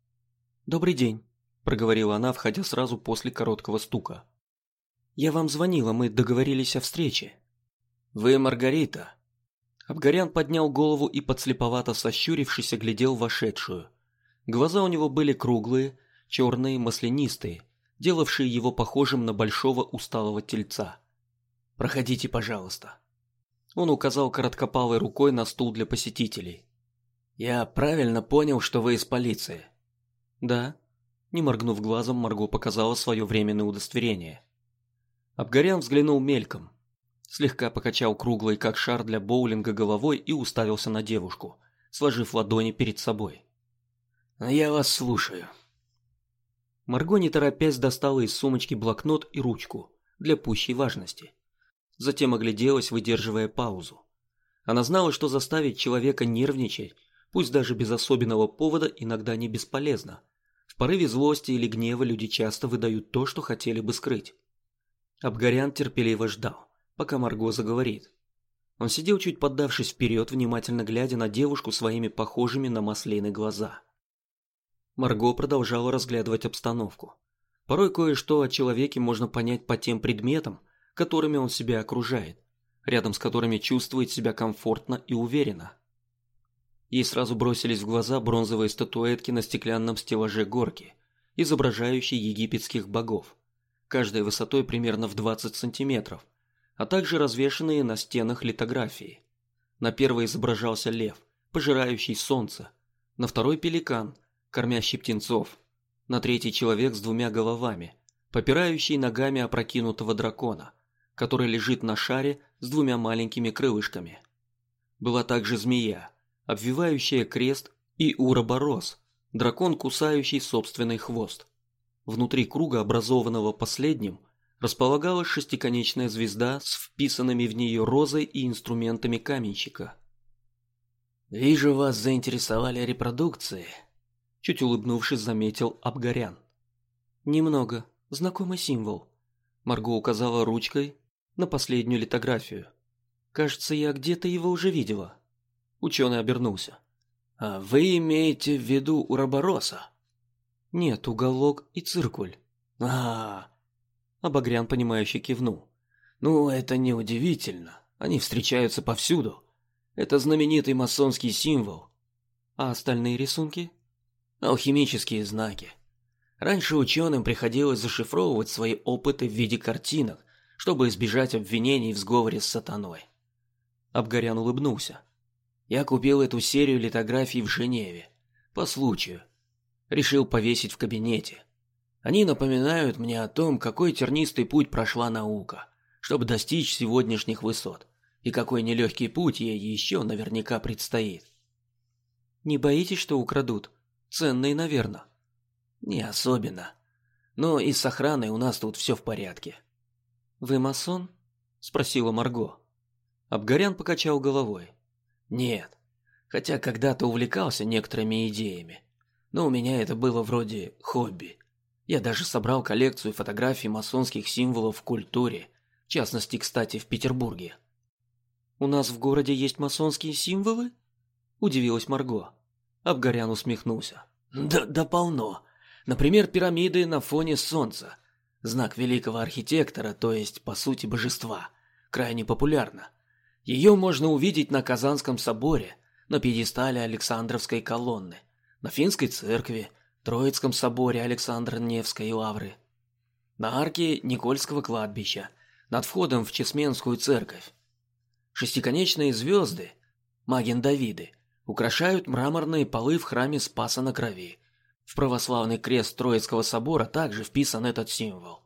«Добрый день», – проговорила она, входя сразу после короткого стука. «Я вам звонила, мы договорились о встрече». «Вы Маргарита?» Абгарян поднял голову и подслеповато сощурившись оглядел вошедшую. Глаза у него были круглые, черные, маслянистые, делавшие его похожим на большого усталого тельца. «Проходите, пожалуйста». Он указал короткопалой рукой на стул для посетителей. «Я правильно понял, что вы из полиции?» «Да». Не моргнув глазом, Марго показала свое временное удостоверение. Абгарян взглянул мельком слегка покачал круглой, как шар для боулинга, головой и уставился на девушку, сложив ладони перед собой. «Я вас слушаю». Марго, не торопясь, достала из сумочки блокнот и ручку для пущей важности. Затем огляделась, выдерживая паузу. Она знала, что заставить человека нервничать, пусть даже без особенного повода, иногда не бесполезно. Порыве злости или гнева люди часто выдают то, что хотели бы скрыть. Абгарян терпеливо ждал пока Марго заговорит. Он сидел чуть поддавшись вперед, внимательно глядя на девушку своими похожими на маслины глаза. Марго продолжала разглядывать обстановку. Порой кое-что о человеке можно понять по тем предметам, которыми он себя окружает, рядом с которыми чувствует себя комфортно и уверенно. Ей сразу бросились в глаза бронзовые статуэтки на стеклянном стеллаже горки, изображающие египетских богов, каждой высотой примерно в 20 сантиметров, а также развешанные на стенах литографии. На первой изображался лев, пожирающий солнце, на второй пеликан, кормящий птенцов, на третий человек с двумя головами, попирающий ногами опрокинутого дракона, который лежит на шаре с двумя маленькими крылышками. Была также змея, обвивающая крест, и уроборос, дракон, кусающий собственный хвост. Внутри круга, образованного последним, располагалась шестиконечная звезда с вписанными в нее розой и инструментами каменщика. «Вижу, вас заинтересовали репродукции», — чуть улыбнувшись, заметил Абгарян. «Немного. Знакомый символ». Марго указала ручкой на последнюю литографию. «Кажется, я где-то его уже видела». Ученый обернулся. «А вы имеете в виду Урабороса?» «Нет, уголок и циркуль». «А, Обогрян, понимающе кивнул. Ну, это неудивительно. Они встречаются повсюду. Это знаменитый масонский символ. А остальные рисунки? Алхимические знаки. Раньше ученым приходилось зашифровывать свои опыты в виде картинок, чтобы избежать обвинений в сговоре с сатаной. Абгарян улыбнулся. Я купил эту серию литографий в Женеве. По случаю. Решил повесить в кабинете. Они напоминают мне о том, какой тернистый путь прошла наука, чтобы достичь сегодняшних высот, и какой нелегкий путь ей еще наверняка предстоит. Не боитесь, что украдут? Ценные, наверное. Не особенно. Но и с охраной у нас тут все в порядке. Вы масон? спросила Марго. Абгарян покачал головой. Нет. Хотя когда-то увлекался некоторыми идеями. Но у меня это было вроде хобби. Я даже собрал коллекцию фотографий масонских символов в культуре, в частности, кстати, в Петербурге. У нас в городе есть масонские символы? удивилась Марго. Абгарян усмехнулся. Да, да полно. Например, пирамиды на фоне солнца. Знак великого архитектора, то есть, по сути, божества. Крайне популярна. Ее можно увидеть на Казанском соборе, на пьедестале Александровской колонны, на Финской церкви, Троицком соборе Александра Невской лавры, на арке Никольского кладбища, над входом в Чесменскую церковь. Шестиконечные звезды, маген Давиды, украшают мраморные полы в храме Спаса на Крови. В православный крест Троицкого собора также вписан этот символ.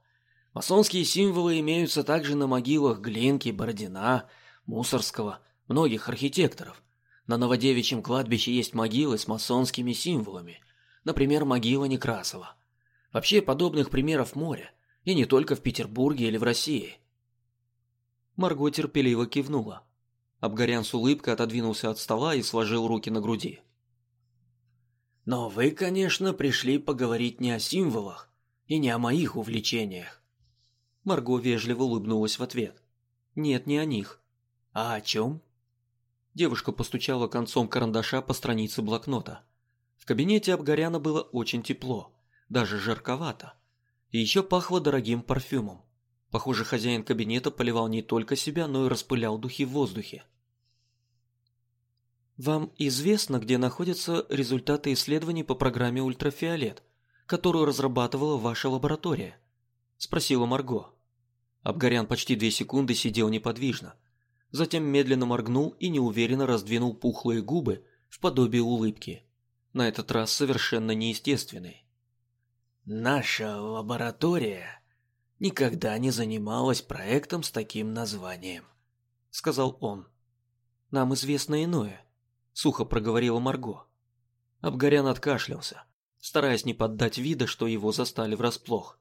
Масонские символы имеются также на могилах Глинки, Бородина, Мусорского, многих архитекторов. На Новодевичьем кладбище есть могилы с масонскими символами – например, могила Некрасова. Вообще подобных примеров море, и не только в Петербурге или в России. Марго терпеливо кивнула. Обгорян с улыбкой отодвинулся от стола и сложил руки на груди. Но вы, конечно, пришли поговорить не о символах и не о моих увлечениях. Марго вежливо улыбнулась в ответ. Нет, не о них. А о чем? Девушка постучала концом карандаша по странице блокнота. В кабинете Абгаряна было очень тепло, даже жарковато. И еще пахло дорогим парфюмом. Похоже, хозяин кабинета поливал не только себя, но и распылял духи в воздухе. Вам известно, где находятся результаты исследований по программе Ультрафиолет, которую разрабатывала ваша лаборатория? спросила Марго. Абгарян почти две секунды сидел неподвижно, затем медленно моргнул и неуверенно раздвинул пухлые губы в подобие улыбки на этот раз совершенно неестественный. Наша лаборатория никогда не занималась проектом с таким названием, сказал он. Нам известно иное, сухо проговорила Марго. Обгорян откашлялся, стараясь не поддать вида, что его застали врасплох.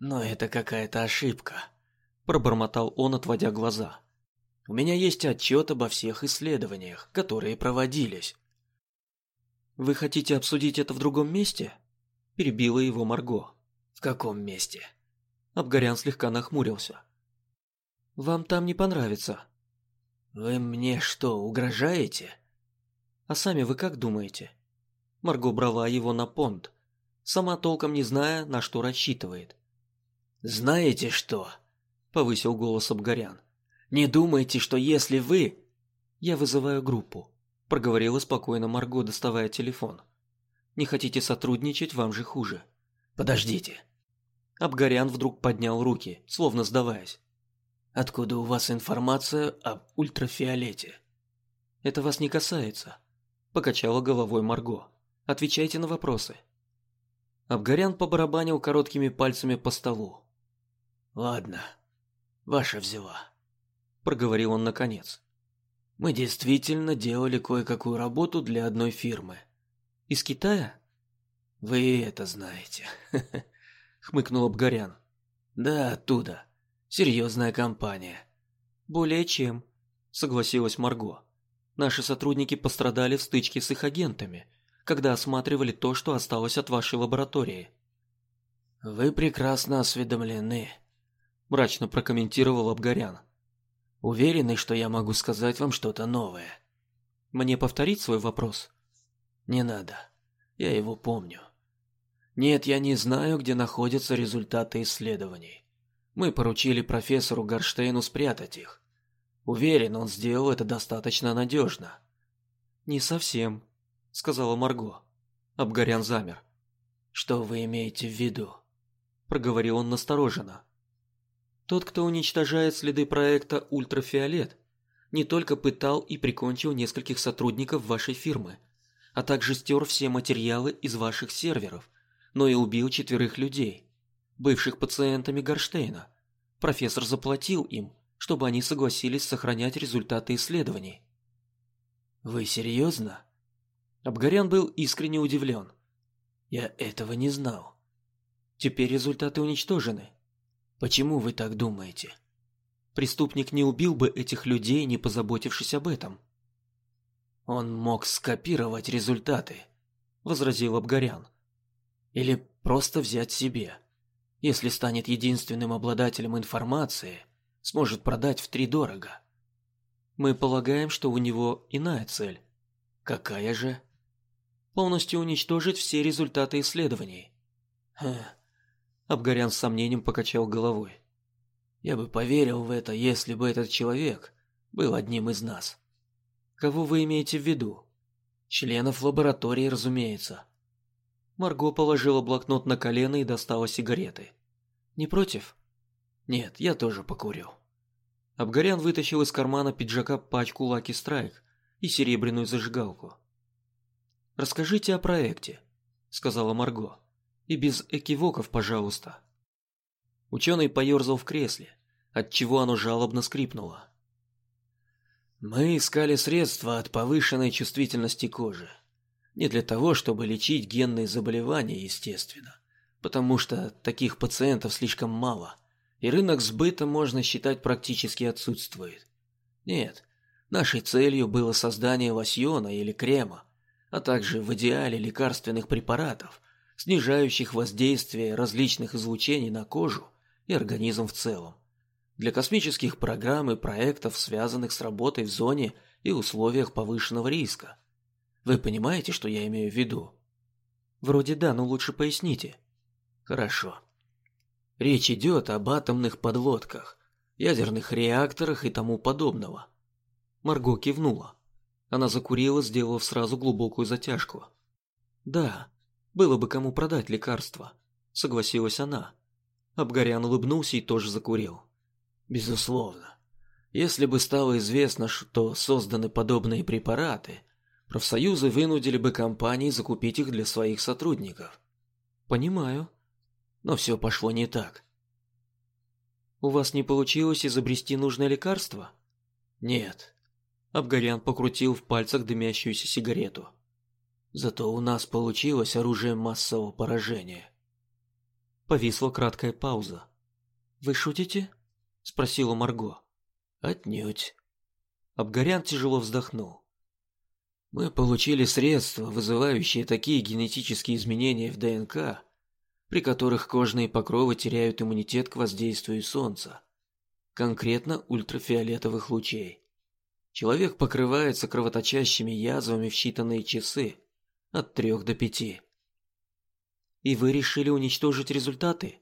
Но это какая-то ошибка, пробормотал он, отводя глаза. У меня есть отчет обо всех исследованиях, которые проводились. Вы хотите обсудить это в другом месте? перебила его Марго. В каком месте? Обгорян слегка нахмурился. Вам там не понравится. Вы мне что, угрожаете? А сами вы как думаете? Марго брала его на понт, сама толком не зная, на что рассчитывает. Знаете что? повысил голос Обгорян. Не думайте, что если вы я вызываю группу проговорила спокойно Марго, доставая телефон. Не хотите сотрудничать, вам же хуже. Подождите. Абгарян вдруг поднял руки, словно сдаваясь. Откуда у вас информация об ультрафиолете? Это вас не касается, покачала головой Марго. Отвечайте на вопросы. Абгарян побарабанил короткими пальцами по столу. Ладно. Ваша взяла, проговорил он наконец. Мы действительно делали кое-какую работу для одной фирмы. Из Китая? Вы это знаете. хмыкнул Обгорян. Да, оттуда. Серьезная компания. Более чем, согласилась Марго. Наши сотрудники пострадали в стычке с их агентами, когда осматривали то, что осталось от вашей лаборатории. Вы прекрасно осведомлены, мрачно прокомментировал Обгорян. Уверены, что я могу сказать вам что-то новое. Мне повторить свой вопрос? Не надо. Я его помню. Нет, я не знаю, где находятся результаты исследований. Мы поручили профессору Горштейну спрятать их. Уверен, он сделал это достаточно надежно. Не совсем, сказала Марго. Обгорян замер. Что вы имеете в виду? проговорил он настороженно. Тот, кто уничтожает следы проекта Ультрафиолет, не только пытал и прикончил нескольких сотрудников вашей фирмы, а также стер все материалы из ваших серверов, но и убил четверых людей, бывших пациентами Горштейна. Профессор заплатил им, чтобы они согласились сохранять результаты исследований. Вы серьезно? Абгарян был искренне удивлен. Я этого не знал. Теперь результаты уничтожены. Почему вы так думаете? Преступник не убил бы этих людей, не позаботившись об этом. Он мог скопировать результаты, возразил Абгарян. Или просто взять себе. Если станет единственным обладателем информации, сможет продать в три дорого. Мы полагаем, что у него иная цель. Какая же? Полностью уничтожить все результаты исследований. Хм. Абгарян с сомнением покачал головой. Я бы поверил в это, если бы этот человек был одним из нас. Кого вы имеете в виду? Членов лаборатории, разумеется. Марго положила блокнот на колено и достала сигареты. Не против? Нет, я тоже покурю. Обгорян вытащил из кармана пиджака пачку Lucky Strike и серебряную зажигалку. Расскажите о проекте, сказала Марго. И без экивоков, пожалуйста. Ученый поерзал в кресле, отчего оно жалобно скрипнуло. Мы искали средства от повышенной чувствительности кожи. Не для того, чтобы лечить генные заболевания, естественно, потому что таких пациентов слишком мало, и рынок сбыта, можно считать, практически отсутствует. Нет, нашей целью было создание лосьона или крема, а также в идеале лекарственных препаратов, снижающих воздействие различных излучений на кожу и организм в целом. Для космических программ и проектов, связанных с работой в зоне и условиях повышенного риска. Вы понимаете, что я имею в виду? Вроде да, но лучше поясните. Хорошо. Речь идет об атомных подводках, ядерных реакторах и тому подобного. Марго кивнула. Она закурила, сделав сразу глубокую затяжку. Да, было бы кому продать лекарства, согласилась она. Обгорян улыбнулся и тоже закурил. Безусловно. Если бы стало известно, что созданы подобные препараты, профсоюзы вынудили бы компании закупить их для своих сотрудников. Понимаю. Но все пошло не так. У вас не получилось изобрести нужное лекарство? Нет. Обгорян покрутил в пальцах дымящуюся сигарету. Зато у нас получилось оружие массового поражения. Повисла краткая пауза. Вы шутите? спросила Марго. Отнюдь. Обгорян тяжело вздохнул. Мы получили средства, вызывающие такие генетические изменения в ДНК, при которых кожные покровы теряют иммунитет к воздействию солнца, конкретно ультрафиолетовых лучей. Человек покрывается кровоточащими язвами в считанные часы, от трех до пяти. И вы решили уничтожить результаты?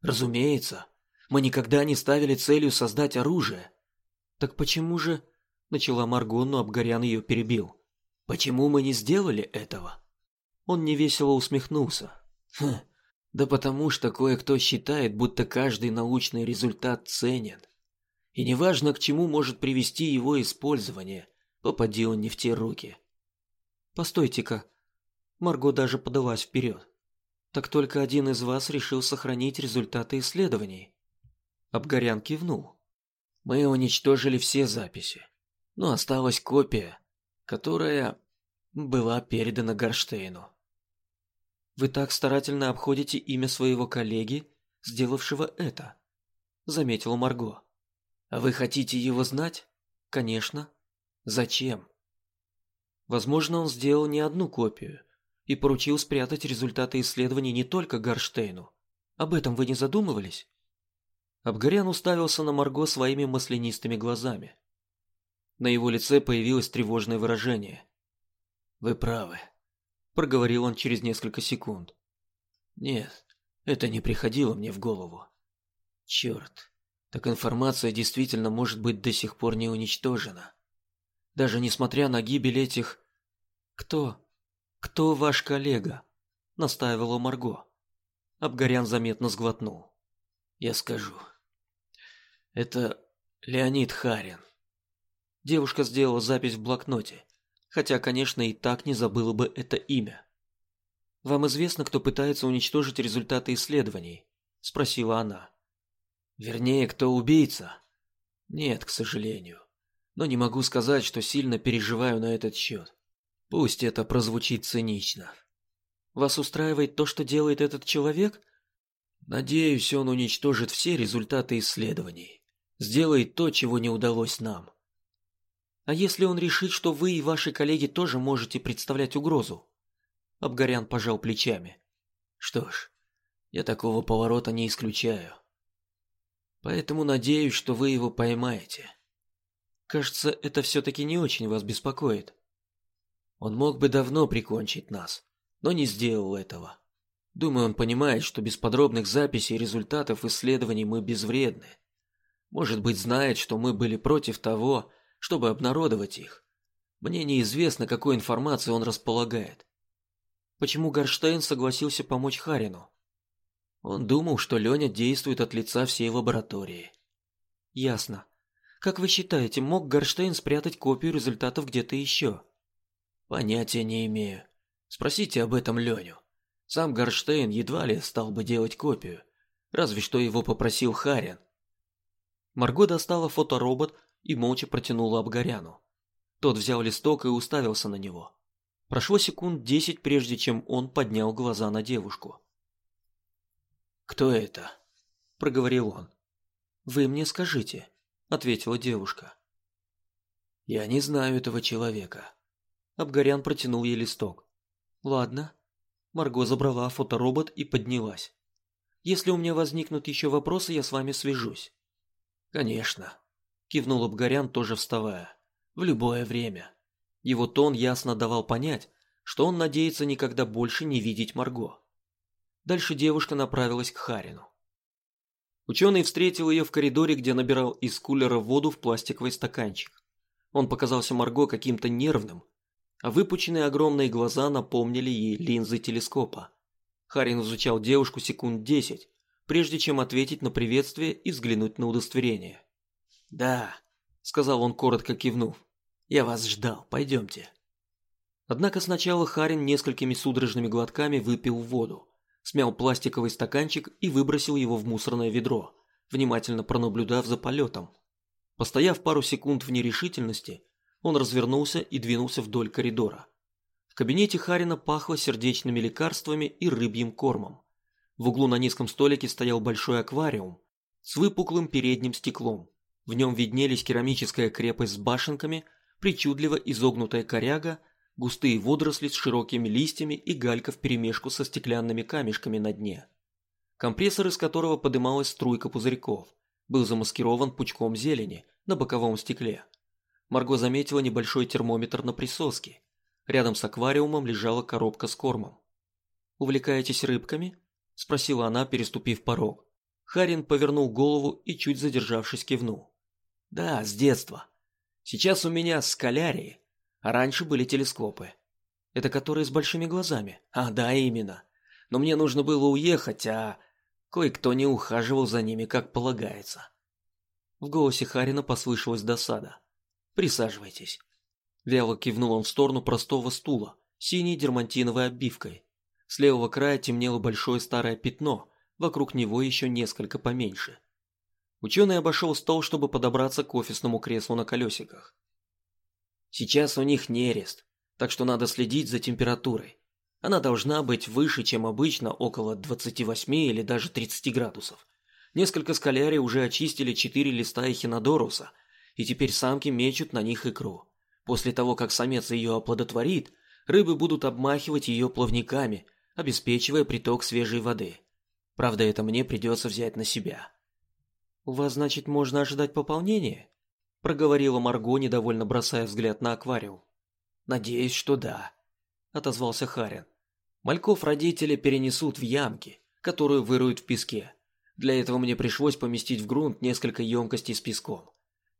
Разумеется. Мы никогда не ставили целью создать оружие. Так почему же... Начала Марго, но Абгарян ее перебил. Почему мы не сделали этого? Он невесело усмехнулся. Хм, да потому что кое-кто считает, будто каждый научный результат ценен. И неважно, к чему может привести его использование, попади он не в те руки. Постойте-ка. Марго даже подалась вперед. Так только один из вас решил сохранить результаты исследований. Обгорян кивнул. Мы уничтожили все записи, но осталась копия, которая была передана Горштейну. Вы так старательно обходите имя своего коллеги, сделавшего это, заметила Марго. А вы хотите его знать? Конечно. Зачем? Возможно, он сделал не одну копию и поручил спрятать результаты исследований не только Гарштейну. Об этом вы не задумывались? Абгарян уставился на Марго своими маслянистыми глазами. На его лице появилось тревожное выражение. «Вы правы», – проговорил он через несколько секунд. «Нет, это не приходило мне в голову. Черт, так информация действительно может быть до сих пор не уничтожена. Даже несмотря на гибель этих... Кто? Кто ваш коллега? Настаивала Марго. Абгарян заметно сглотнул. Я скажу. Это Леонид Харин. Девушка сделала запись в блокноте, хотя, конечно, и так не забыла бы это имя. Вам известно, кто пытается уничтожить результаты исследований? спросила она. Вернее, кто убийца? Нет, к сожалению но не могу сказать, что сильно переживаю на этот счет. Пусть это прозвучит цинично. Вас устраивает то, что делает этот человек? Надеюсь, он уничтожит все результаты исследований. Сделает то, чего не удалось нам. А если он решит, что вы и ваши коллеги тоже можете представлять угрозу? Абгарян пожал плечами. Что ж, я такого поворота не исключаю. Поэтому надеюсь, что вы его поймаете. Кажется, это все-таки не очень вас беспокоит. Он мог бы давно прикончить нас, но не сделал этого. Думаю, он понимает, что без подробных записей и результатов исследований мы безвредны. Может быть, знает, что мы были против того, чтобы обнародовать их. Мне неизвестно, какой информацией он располагает. Почему Горштейн согласился помочь Харину? Он думал, что Леня действует от лица всей лаборатории. Ясно. Как вы считаете, мог Горштейн спрятать копию результатов где-то еще? Понятия не имею. Спросите об этом Леню. Сам Горштейн едва ли стал бы делать копию, разве что его попросил Харин. Марго достала фоторобот и молча протянула Абгаряну. Тот взял листок и уставился на него. Прошло секунд десять, прежде чем он поднял глаза на девушку. «Кто это?» – проговорил он. «Вы мне скажите», ответила девушка. Я не знаю этого человека. Абгарян протянул ей листок. Ладно. Марго забрала фоторобот и поднялась. Если у меня возникнут еще вопросы, я с вами свяжусь. Конечно, кивнул Абгарян, тоже вставая. В любое время. Его тон ясно давал понять, что он надеется никогда больше не видеть Марго. Дальше девушка направилась к Харину. Ученый встретил ее в коридоре, где набирал из кулера воду в пластиковый стаканчик. Он показался Марго каким-то нервным, а выпученные огромные глаза напомнили ей линзы телескопа. Харин изучал девушку секунд десять, прежде чем ответить на приветствие и взглянуть на удостоверение. «Да», — сказал он, коротко кивнув, — «я вас ждал, пойдемте». Однако сначала Харин несколькими судорожными глотками выпил воду, смял пластиковый стаканчик и выбросил его в мусорное ведро, внимательно пронаблюдав за полетом. Постояв пару секунд в нерешительности, он развернулся и двинулся вдоль коридора. В кабинете Харина пахло сердечными лекарствами и рыбьим кормом. В углу на низком столике стоял большой аквариум с выпуклым передним стеклом. В нем виднелись керамическая крепость с башенками, причудливо изогнутая коряга – густые водоросли с широкими листьями и галька вперемешку со стеклянными камешками на дне. Компрессор, из которого подымалась струйка пузырьков, был замаскирован пучком зелени на боковом стекле. Марго заметила небольшой термометр на присоске. Рядом с аквариумом лежала коробка с кормом. «Увлекаетесь рыбками?» – спросила она, переступив порог. Харин повернул голову и, чуть задержавшись, кивнул. «Да, с детства. Сейчас у меня скалярии, а раньше были телескопы. Это которые с большими глазами? А, да, именно. Но мне нужно было уехать, а кое-кто не ухаживал за ними, как полагается. В голосе Харина послышалась досада. Присаживайтесь. Вяло кивнул он в сторону простого стула, синей дермантиновой обивкой. С левого края темнело большое старое пятно, вокруг него еще несколько поменьше. Ученый обошел стол, чтобы подобраться к офисному креслу на колесиках. Сейчас у них нерест, так что надо следить за температурой. Она должна быть выше, чем обычно, около 28 или даже 30 градусов. Несколько скалярий уже очистили четыре листа эхинодоруса, и теперь самки мечут на них икру. После того, как самец ее оплодотворит, рыбы будут обмахивать ее плавниками, обеспечивая приток свежей воды. Правда, это мне придется взять на себя. «У вас, значит, можно ожидать пополнения?» проговорила Марго, недовольно бросая взгляд на аквариум. «Надеюсь, что да», – отозвался Харин. «Мальков родители перенесут в ямки, которую выруют в песке. Для этого мне пришлось поместить в грунт несколько емкостей с песком.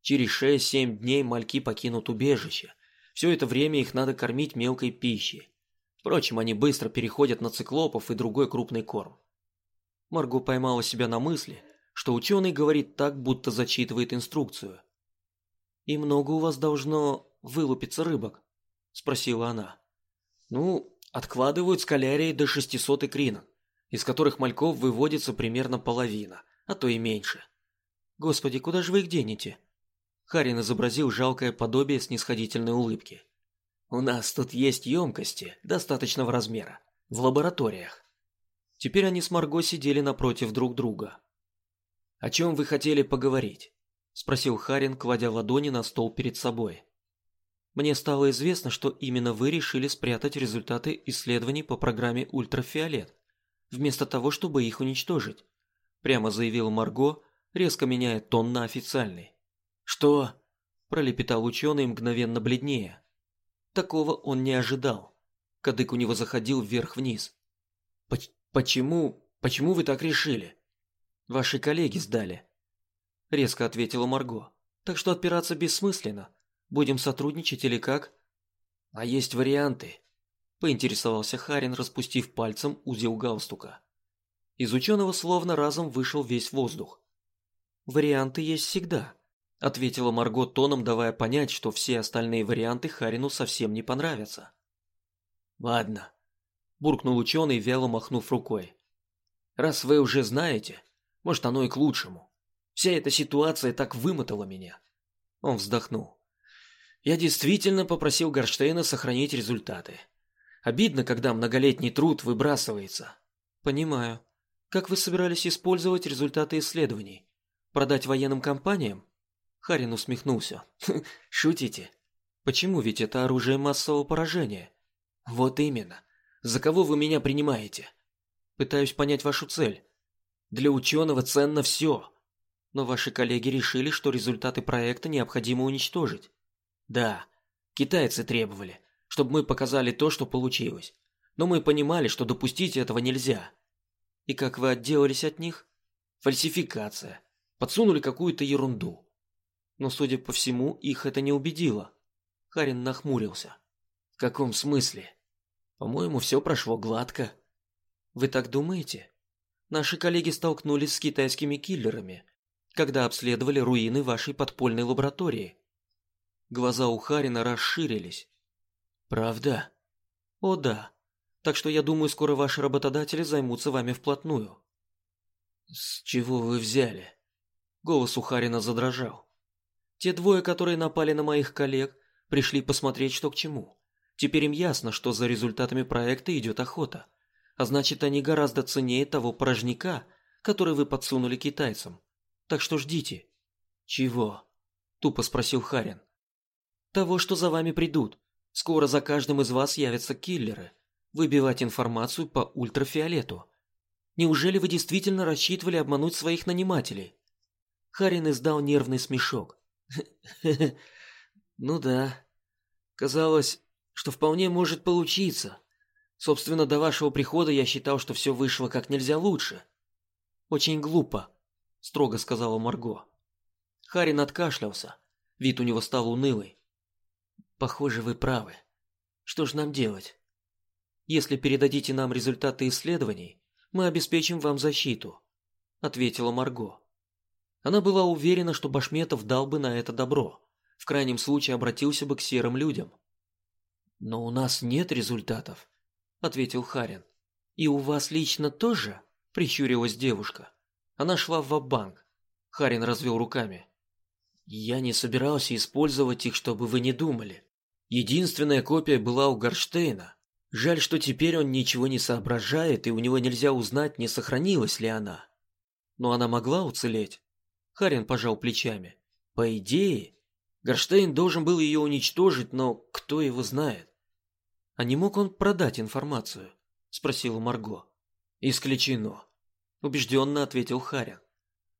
Через 6-7 дней мальки покинут убежище. Все это время их надо кормить мелкой пищей. Впрочем, они быстро переходят на циклопов и другой крупный корм. Марго поймала себя на мысли, что ученый говорит так, будто зачитывает инструкцию. «И много у вас должно вылупиться рыбок?» – спросила она. «Ну, откладывают скалярии до 600 икринок, из которых мальков выводится примерно половина, а то и меньше. Господи, куда же вы их денете?» Харин изобразил жалкое подобие снисходительной улыбки. «У нас тут есть емкости достаточного размера, в лабораториях». Теперь они с Марго сидели напротив друг друга. «О чем вы хотели поговорить?» спросил Харин, кладя ладони на стол перед собой. Мне стало известно, что именно вы решили спрятать результаты исследований по программе Ультрафиолет, вместо того, чтобы их уничтожить, прямо заявил Марго, резко меняя тон на официальный. Что? пролепетал ученый мгновенно бледнее. Такого он не ожидал. Кадык у него заходил вверх-вниз. Почему, почему вы так решили? Ваши коллеги сдали резко ответила Марго. Так что отпираться бессмысленно. Будем сотрудничать или как? А есть варианты, поинтересовался Харин, распустив пальцем узел галстука. Из ученого словно разом вышел весь воздух. Варианты есть всегда, ответила Марго тоном, давая понять, что все остальные варианты Харину совсем не понравятся. Ладно, буркнул ученый, вяло махнув рукой. Раз вы уже знаете, может, оно и к лучшему. Вся эта ситуация так вымотала меня. Он вздохнул. Я действительно попросил Горштейна сохранить результаты. Обидно, когда многолетний труд выбрасывается. Понимаю. Как вы собирались использовать результаты исследований? Продать военным компаниям? Харин усмехнулся. Шутите? Почему ведь это оружие массового поражения? Вот именно. За кого вы меня принимаете? Пытаюсь понять вашу цель. Для ученого ценно все. Но ваши коллеги решили, что результаты проекта необходимо уничтожить. Да, китайцы требовали, чтобы мы показали то, что получилось. Но мы понимали, что допустить этого нельзя. И как вы отделались от них? Фальсификация. Подсунули какую-то ерунду. Но, судя по всему, их это не убедило. Харин нахмурился. В каком смысле? По-моему, все прошло гладко. Вы так думаете? Наши коллеги столкнулись с китайскими киллерами, когда обследовали руины вашей подпольной лаборатории. Глаза у Харина расширились. Правда? О да. Так что я думаю, скоро ваши работодатели займутся вами вплотную. С чего вы взяли? Голос у Харина задрожал. Те двое, которые напали на моих коллег, пришли посмотреть, что к чему. Теперь им ясно, что за результатами проекта идет охота. А значит, они гораздо ценнее того порожняка, который вы подсунули китайцам. Так что ждите. Чего? Тупо спросил Харин. Того, что за вами придут. Скоро за каждым из вас явятся киллеры. Выбивать информацию по ультрафиолету. Неужели вы действительно рассчитывали обмануть своих нанимателей? Харин издал нервный смешок. Ну да. Казалось, что вполне может получиться. Собственно, до вашего прихода я считал, что все вышло как нельзя лучше. Очень глупо строго сказала Марго. Харин откашлялся. Вид у него стал унылый. Похоже, вы правы. Что же нам делать? Если передадите нам результаты исследований, мы обеспечим вам защиту, ответила Марго. Она была уверена, что Башметов дал бы на это добро. В крайнем случае обратился бы к серым людям. Но у нас нет результатов, ответил Харин. И у вас лично тоже? прищурилась девушка. Она шла в банк Харин развел руками. Я не собирался использовать их, чтобы вы не думали. Единственная копия была у Горштейна. Жаль, что теперь он ничего не соображает, и у него нельзя узнать, не сохранилась ли она. Но она могла уцелеть. Харин пожал плечами. По идее, Горштейн должен был ее уничтожить, но кто его знает? А не мог он продать информацию? Спросила Марго. Исключено. Убежденно ответил Харин.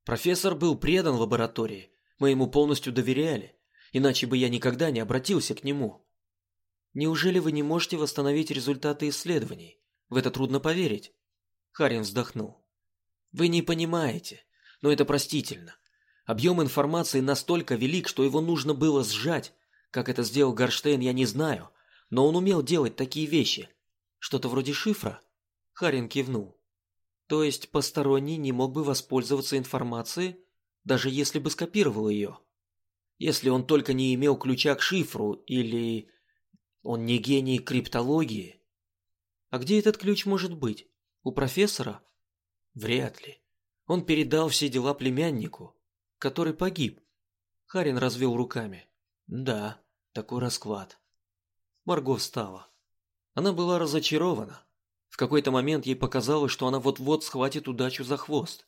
Профессор был предан лаборатории. Мы ему полностью доверяли. Иначе бы я никогда не обратился к нему. Неужели вы не можете восстановить результаты исследований? В это трудно поверить. Харин вздохнул. Вы не понимаете, но это простительно. Объем информации настолько велик, что его нужно было сжать. Как это сделал Горштейн, я не знаю, но он умел делать такие вещи. Что-то вроде шифра? Харин кивнул. То есть посторонний не мог бы воспользоваться информацией, даже если бы скопировал ее? Если он только не имел ключа к шифру или он не гений криптологии. А где этот ключ может быть? У профессора? Вряд ли. Он передал все дела племяннику, который погиб. Харин развел руками. Да, такой расклад. Марго встала. Она была разочарована. В какой-то момент ей показалось, что она вот-вот схватит удачу за хвост.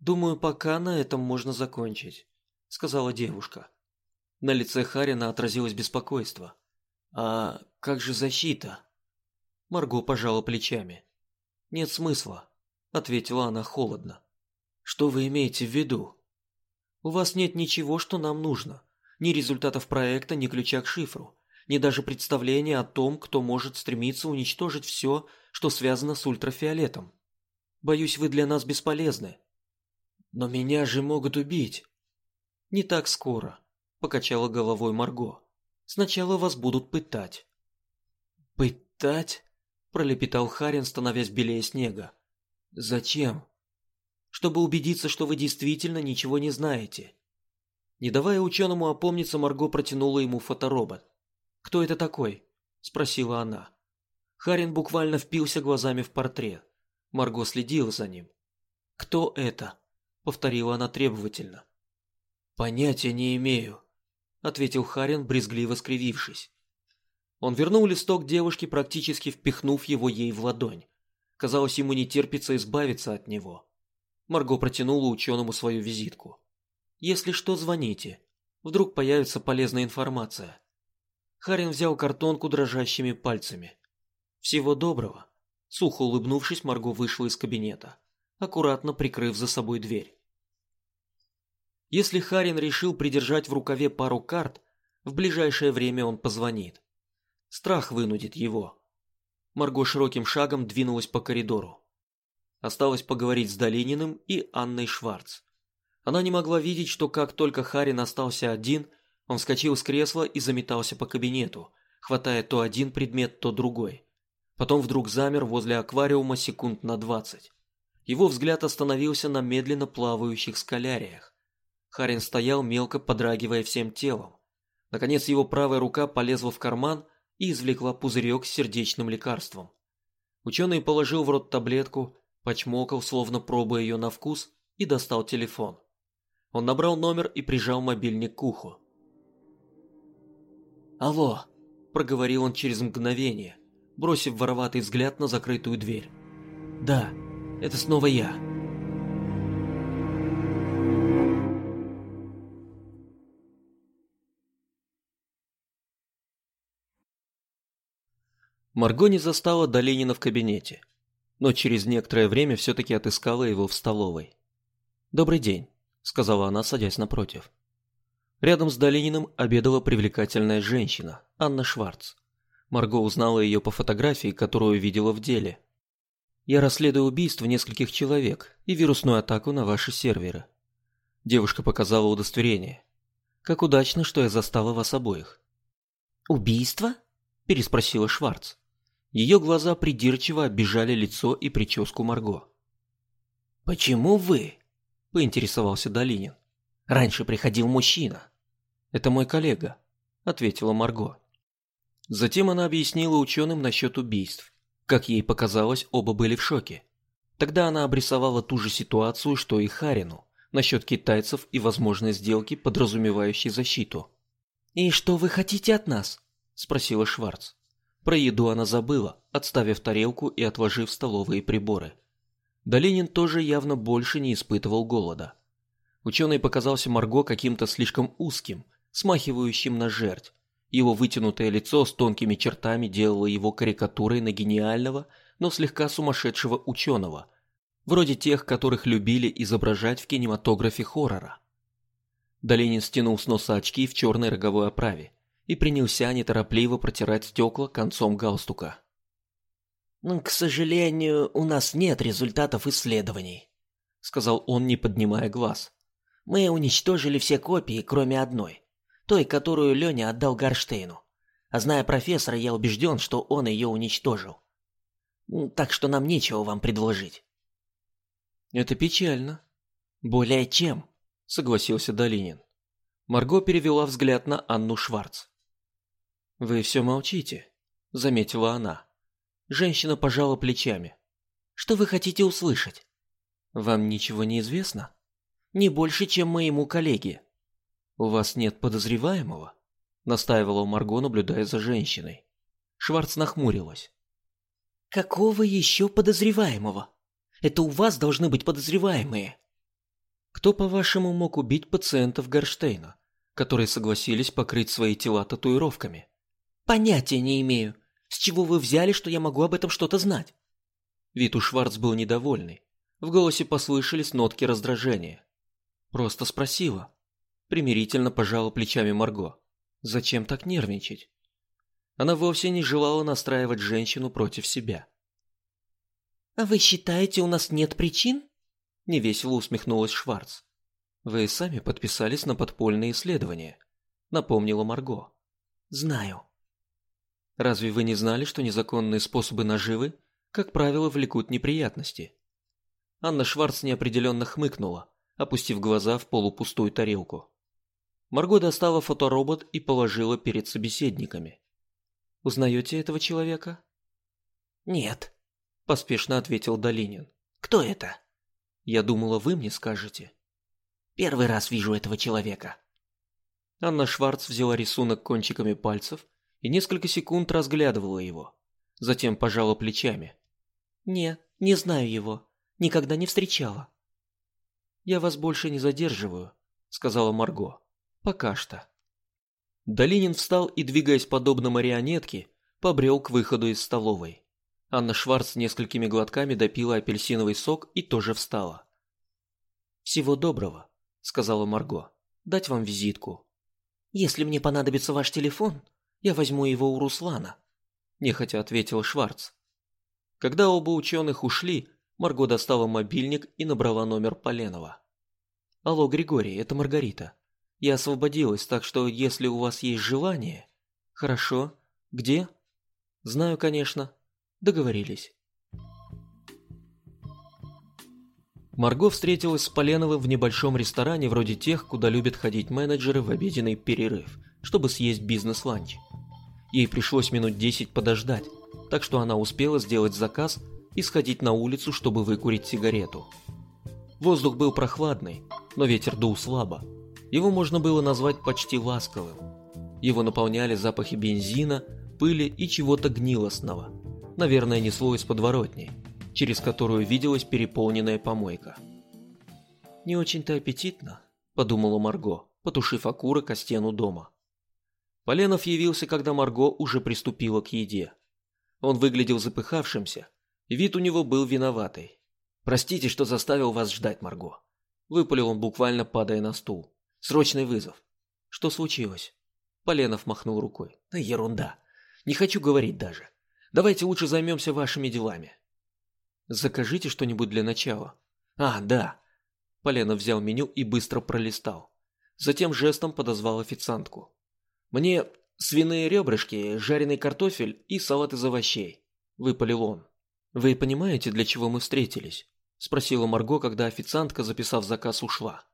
«Думаю, пока на этом можно закончить», — сказала девушка. На лице Харина отразилось беспокойство. «А как же защита?» Марго пожала плечами. «Нет смысла», — ответила она холодно. «Что вы имеете в виду?» «У вас нет ничего, что нам нужно. Ни результатов проекта, ни ключа к шифру, ни даже представления о том, кто может стремиться уничтожить все, что связано с ультрафиолетом. Боюсь, вы для нас бесполезны». «Но меня же могут убить». «Не так скоро», — покачала головой Марго. Сначала вас будут пытать. Пытать? пролепетал Харин, становясь белее снега. Зачем? Чтобы убедиться, что вы действительно ничего не знаете. Не давая ученому опомниться, Марго протянула ему фоторобот. Кто это такой? спросила она. Харин буквально впился глазами в портрет. Марго следила за ним. Кто это? повторила она требовательно. Понятия не имею, ответил Харин, брезгливо скривившись. Он вернул листок девушке, практически впихнув его ей в ладонь. Казалось, ему не терпится избавиться от него. Марго протянула ученому свою визитку. «Если что, звоните. Вдруг появится полезная информация». Харин взял картонку дрожащими пальцами. «Всего доброго». Сухо улыбнувшись, Марго вышла из кабинета, аккуратно прикрыв за собой дверь. Если Харин решил придержать в рукаве пару карт, в ближайшее время он позвонит. Страх вынудит его. Марго широким шагом двинулась по коридору. Осталось поговорить с Долининым и Анной Шварц. Она не могла видеть, что как только Харин остался один, он вскочил с кресла и заметался по кабинету, хватая то один предмет, то другой. Потом вдруг замер возле аквариума секунд на двадцать. Его взгляд остановился на медленно плавающих скаляриях. Харин стоял, мелко подрагивая всем телом. Наконец его правая рука полезла в карман и извлекла пузырек с сердечным лекарством. Ученый положил в рот таблетку, почмокал, словно пробуя ее на вкус, и достал телефон. Он набрал номер и прижал мобильник к уху. «Алло», – проговорил он через мгновение, бросив вороватый взгляд на закрытую дверь. «Да, это снова я». Марго не застала Долинина в кабинете, но через некоторое время все-таки отыскала его в столовой. «Добрый день», — сказала она, садясь напротив. Рядом с Долининым обедала привлекательная женщина, Анна Шварц. Марго узнала ее по фотографии, которую видела в деле. «Я расследую убийство нескольких человек и вирусную атаку на ваши серверы». Девушка показала удостоверение. «Как удачно, что я застала вас обоих». «Убийство?» – переспросила Шварц. Ее глаза придирчиво оббежали лицо и прическу Марго. «Почему вы?» – поинтересовался Долинин. «Раньше приходил мужчина». «Это мой коллега», – ответила Марго. Затем она объяснила ученым насчет убийств. Как ей показалось, оба были в шоке. Тогда она обрисовала ту же ситуацию, что и Харину, насчет китайцев и возможной сделки, подразумевающей защиту. «И что вы хотите от нас?» – спросила Шварц. Про еду она забыла, отставив тарелку и отложив столовые приборы. Долинин тоже явно больше не испытывал голода. Ученый показался Марго каким-то слишком узким, смахивающим на жерть. Его вытянутое лицо с тонкими чертами делало его карикатурой на гениального, но слегка сумасшедшего ученого, вроде тех, которых любили изображать в кинематографе хоррора. Долинин стянул с носа очки в черной роговой оправе и принялся неторопливо протирать стекла концом галстука. «Ну, «К сожалению, у нас нет результатов исследований», — сказал он, не поднимая глаз. «Мы уничтожили все копии, кроме одной, той, которую Леня отдал Гарштейну. А зная профессора, я убежден, что он ее уничтожил. Так что нам нечего вам предложить». «Это печально». «Более чем», — согласился Долинин. Марго перевела взгляд на Анну Шварц. «Вы все молчите», — заметила она. Женщина пожала плечами. «Что вы хотите услышать?» «Вам ничего не известно?» «Не больше, чем моему коллеге». «У вас нет подозреваемого?» настаивала Марго, наблюдая за женщиной. Шварц нахмурилась. «Какого еще подозреваемого? Это у вас должны быть подозреваемые». Кто, по-вашему, мог убить пациентов Горштейна, которые согласились покрыть свои тела татуировками? Понятия не имею. С чего вы взяли, что я могу об этом что-то знать? Вид у Шварц был недовольный. В голосе послышались нотки раздражения. Просто спросила. Примирительно пожала плечами Марго. Зачем так нервничать? Она вовсе не желала настраивать женщину против себя. «А вы считаете, у нас нет причин?» Невесело усмехнулась Шварц. Вы сами подписались на подпольные исследования, напомнила Марго. Знаю. Разве вы не знали, что незаконные способы наживы, как правило, влекут неприятности? Анна Шварц неопределенно хмыкнула, опустив глаза в полупустую тарелку. Марго достала фоторобот и положила перед собеседниками. Узнаете этого человека? Нет, поспешно ответил Долинин. Кто это? Я думала, вы мне скажете. Первый раз вижу этого человека. Анна Шварц взяла рисунок кончиками пальцев и несколько секунд разглядывала его. Затем пожала плечами. «Не, не знаю его. Никогда не встречала». «Я вас больше не задерживаю», — сказала Марго. «Пока что». Долинин встал и, двигаясь подобно марионетке, побрел к выходу из столовой. Анна Шварц несколькими глотками допила апельсиновый сок и тоже встала. «Всего доброго», — сказала Марго. «Дать вам визитку». «Если мне понадобится ваш телефон, я возьму его у Руслана», — нехотя ответил Шварц. Когда оба ученых ушли, Марго достала мобильник и набрала номер Поленова. «Алло, Григорий, это Маргарита. Я освободилась, так что если у вас есть желание...» «Хорошо. Где?» «Знаю, конечно. Договорились. Марго встретилась с Поленовым в небольшом ресторане вроде тех, куда любят ходить менеджеры в обеденный перерыв, чтобы съесть бизнес-ланч. Ей пришлось минут 10 подождать, так что она успела сделать заказ и сходить на улицу, чтобы выкурить сигарету. Воздух был прохладный, но ветер дул слабо. Его можно было назвать почти ласковым. Его наполняли запахи бензина, пыли и чего-то гнилостного – наверное, несло из подворотни, через которую виделась переполненная помойка. «Не очень-то аппетитно», – подумала Марго, потушив окурок о стену дома. Поленов явился, когда Марго уже приступила к еде. Он выглядел запыхавшимся, вид у него был виноватый. «Простите, что заставил вас ждать, Марго», – выпалил он, буквально падая на стул. «Срочный вызов». «Что случилось?» Поленов махнул рукой. «Да ерунда. Не хочу говорить даже. Давайте лучше займемся вашими делами. Закажите что-нибудь для начала. А, да. Полена взял меню и быстро пролистал. Затем жестом подозвал официантку. Мне свиные ребрышки, жареный картофель и салат из овощей. Выпалил он. Вы понимаете, для чего мы встретились? Спросила Марго, когда официантка, записав заказ, ушла.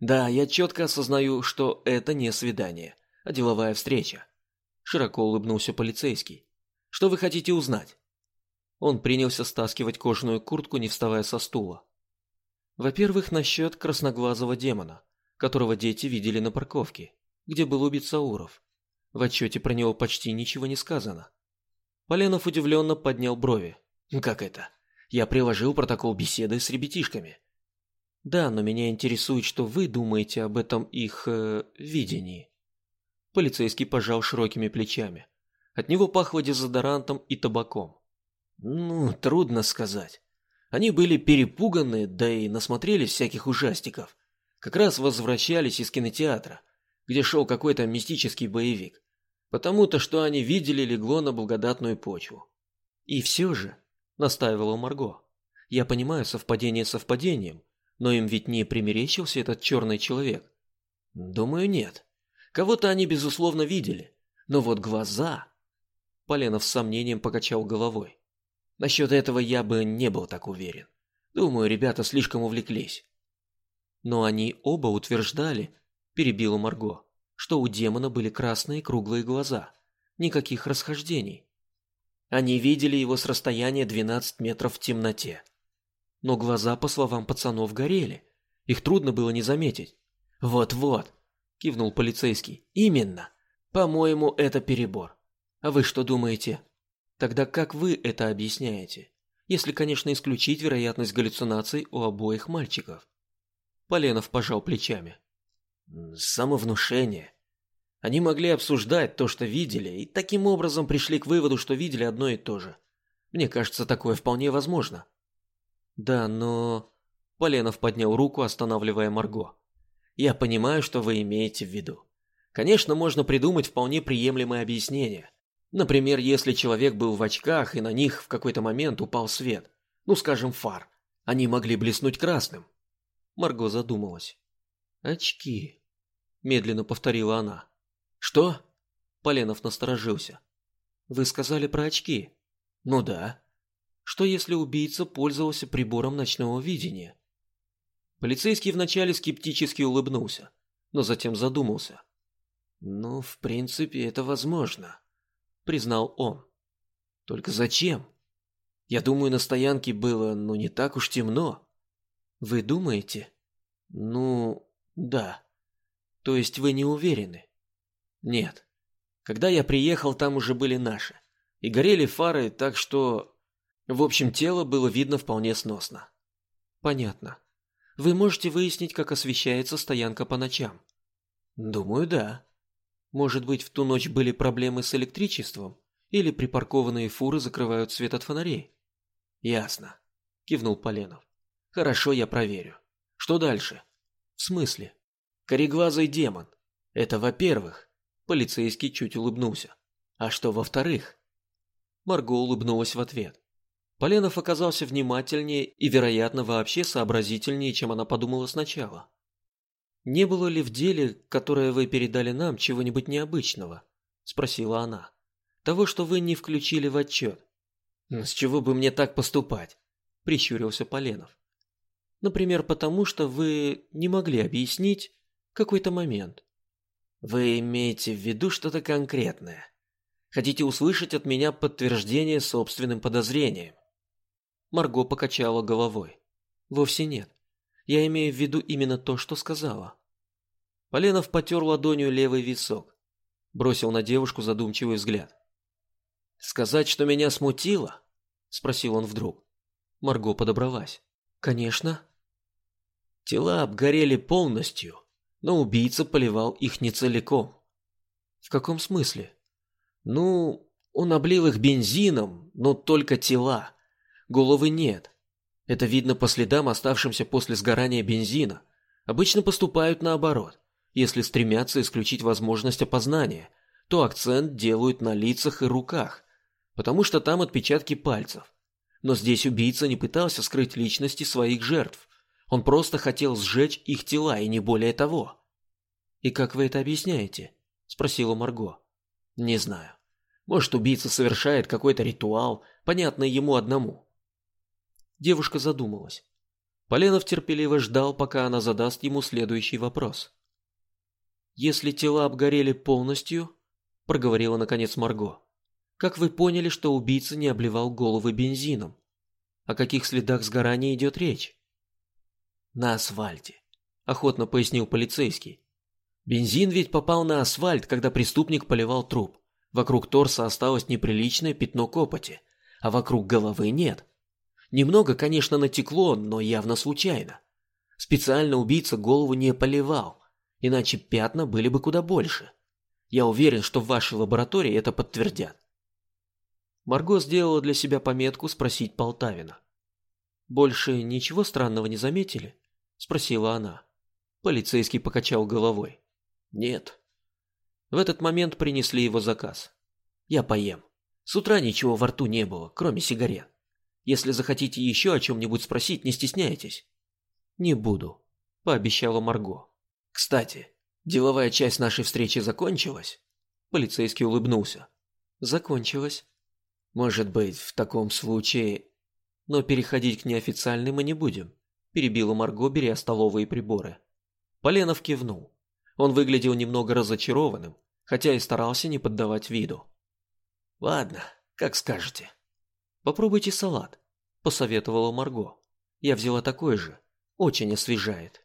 Да, я четко осознаю, что это не свидание, а деловая встреча. Широко улыбнулся полицейский. Что вы хотите узнать?» Он принялся стаскивать кожаную куртку, не вставая со стула. Во-первых, насчет красноглазого демона, которого дети видели на парковке, где был убит Сауров. В отчете про него почти ничего не сказано. Поленов удивленно поднял брови. «Как это? Я приложил протокол беседы с ребятишками». «Да, но меня интересует, что вы думаете об этом их... Э, видении». Полицейский пожал широкими плечами. От него пахло дезодорантом и табаком. «Ну, трудно сказать. Они были перепуганы, да и насмотрелись всяких ужастиков. Как раз возвращались из кинотеатра, где шел какой-то мистический боевик. Потому-то, что они видели, легло на благодатную почву. И все же, настаивала Марго, я понимаю совпадение совпадением, но им ведь не примерещился этот черный человек. Думаю, нет. Кого-то они, безусловно, видели. Но вот глаза... Поленов с сомнением покачал головой. Насчет этого я бы не был так уверен. Думаю, ребята слишком увлеклись. Но они оба утверждали, перебила Марго, что у демона были красные круглые глаза. Никаких расхождений. Они видели его с расстояния 12 метров в темноте. Но глаза, по словам пацанов, горели. Их трудно было не заметить. «Вот-вот», – кивнул полицейский, – «именно. По-моему, это перебор. А вы что думаете?» Тогда как вы это объясняете? Если, конечно, исключить вероятность галлюцинаций у обоих мальчиков. Поленов пожал плечами. Самовнушение. Они могли обсуждать то, что видели, и таким образом пришли к выводу, что видели одно и то же. Мне кажется, такое вполне возможно. Да, но... Поленов поднял руку, останавливая Марго. Я понимаю, что вы имеете в виду. Конечно, можно придумать вполне приемлемое объяснение. Например, если человек был в очках, и на них в какой-то момент упал свет. Ну, скажем, фар. Они могли блеснуть красным. Марго задумалась. «Очки», – медленно повторила она. «Что?» – Поленов насторожился. «Вы сказали про очки?» «Ну да». «Что если убийца пользовался прибором ночного видения?» Полицейский вначале скептически улыбнулся, но затем задумался. «Ну, в принципе, это возможно», признал он. Только зачем? Я думаю, на стоянке было, ну, не так уж темно. Вы думаете? Ну, да. То есть вы не уверены? Нет. Когда я приехал, там уже были наши. И горели фары, так что... В общем, тело было видно вполне сносно. Понятно. Вы можете выяснить, как освещается стоянка по ночам? Думаю, да. Может быть, в ту ночь были проблемы с электричеством? Или припаркованные фуры закрывают свет от фонарей? Ясно, кивнул Поленов. Хорошо, я проверю. Что дальше? В смысле? Кореглазый демон. Это во-первых. Полицейский чуть улыбнулся. А что во-вторых? Марго улыбнулась в ответ. Поленов оказался внимательнее и, вероятно, вообще сообразительнее, чем она подумала сначала. «Не было ли в деле, которое вы передали нам, чего-нибудь необычного?» – спросила она. «Того, что вы не включили в отчет». «Ну, «С чего бы мне так поступать?» – прищурился Поленов. «Например, потому что вы не могли объяснить какой-то момент». «Вы имеете в виду что-то конкретное? Хотите услышать от меня подтверждение собственным подозрениям?» Марго покачала головой. «Вовсе нет. Я имею в виду именно то, что сказала. Поленов потер ладонью левый висок. Бросил на девушку задумчивый взгляд. «Сказать, что меня смутило?» Спросил он вдруг. Марго подобралась. «Конечно». Тела обгорели полностью, но убийца поливал их не целиком. «В каком смысле?» «Ну, он облил их бензином, но только тела. Головы нет. Это видно по следам, оставшимся после сгорания бензина. Обычно поступают наоборот. Если стремятся исключить возможность опознания, то акцент делают на лицах и руках, потому что там отпечатки пальцев. Но здесь убийца не пытался скрыть личности своих жертв. Он просто хотел сжечь их тела и не более того. «И как вы это объясняете?» – спросила Марго. «Не знаю. Может, убийца совершает какой-то ритуал, понятный ему одному. Девушка задумалась. Поленов терпеливо ждал, пока она задаст ему следующий вопрос. «Если тела обгорели полностью», – проговорила наконец Марго, – «как вы поняли, что убийца не обливал головы бензином? О каких следах сгорания идет речь?» «На асфальте», – охотно пояснил полицейский. «Бензин ведь попал на асфальт, когда преступник поливал труп. Вокруг торса осталось неприличное пятно копоти, а вокруг головы нет. Немного, конечно, натекло, но явно случайно. Специально убийца голову не поливал, иначе пятна были бы куда больше. Я уверен, что в вашей лаборатории это подтвердят. Марго сделала для себя пометку спросить Полтавина. «Больше ничего странного не заметили?» – спросила она. Полицейский покачал головой. «Нет». В этот момент принесли его заказ. «Я поем. С утра ничего во рту не было, кроме сигарет. Если захотите еще о чем-нибудь спросить, не стесняйтесь». «Не буду», – пообещала Марго. «Кстати, деловая часть нашей встречи закончилась?» Полицейский улыбнулся. «Закончилась». «Может быть, в таком случае...» «Но переходить к неофициальной мы не будем», – перебила Марго, беря столовые приборы. Поленов кивнул. Он выглядел немного разочарованным, хотя и старался не поддавать виду. «Ладно, как скажете». «Попробуйте салат», – посоветовала Марго. «Я взяла такой же. Очень освежает».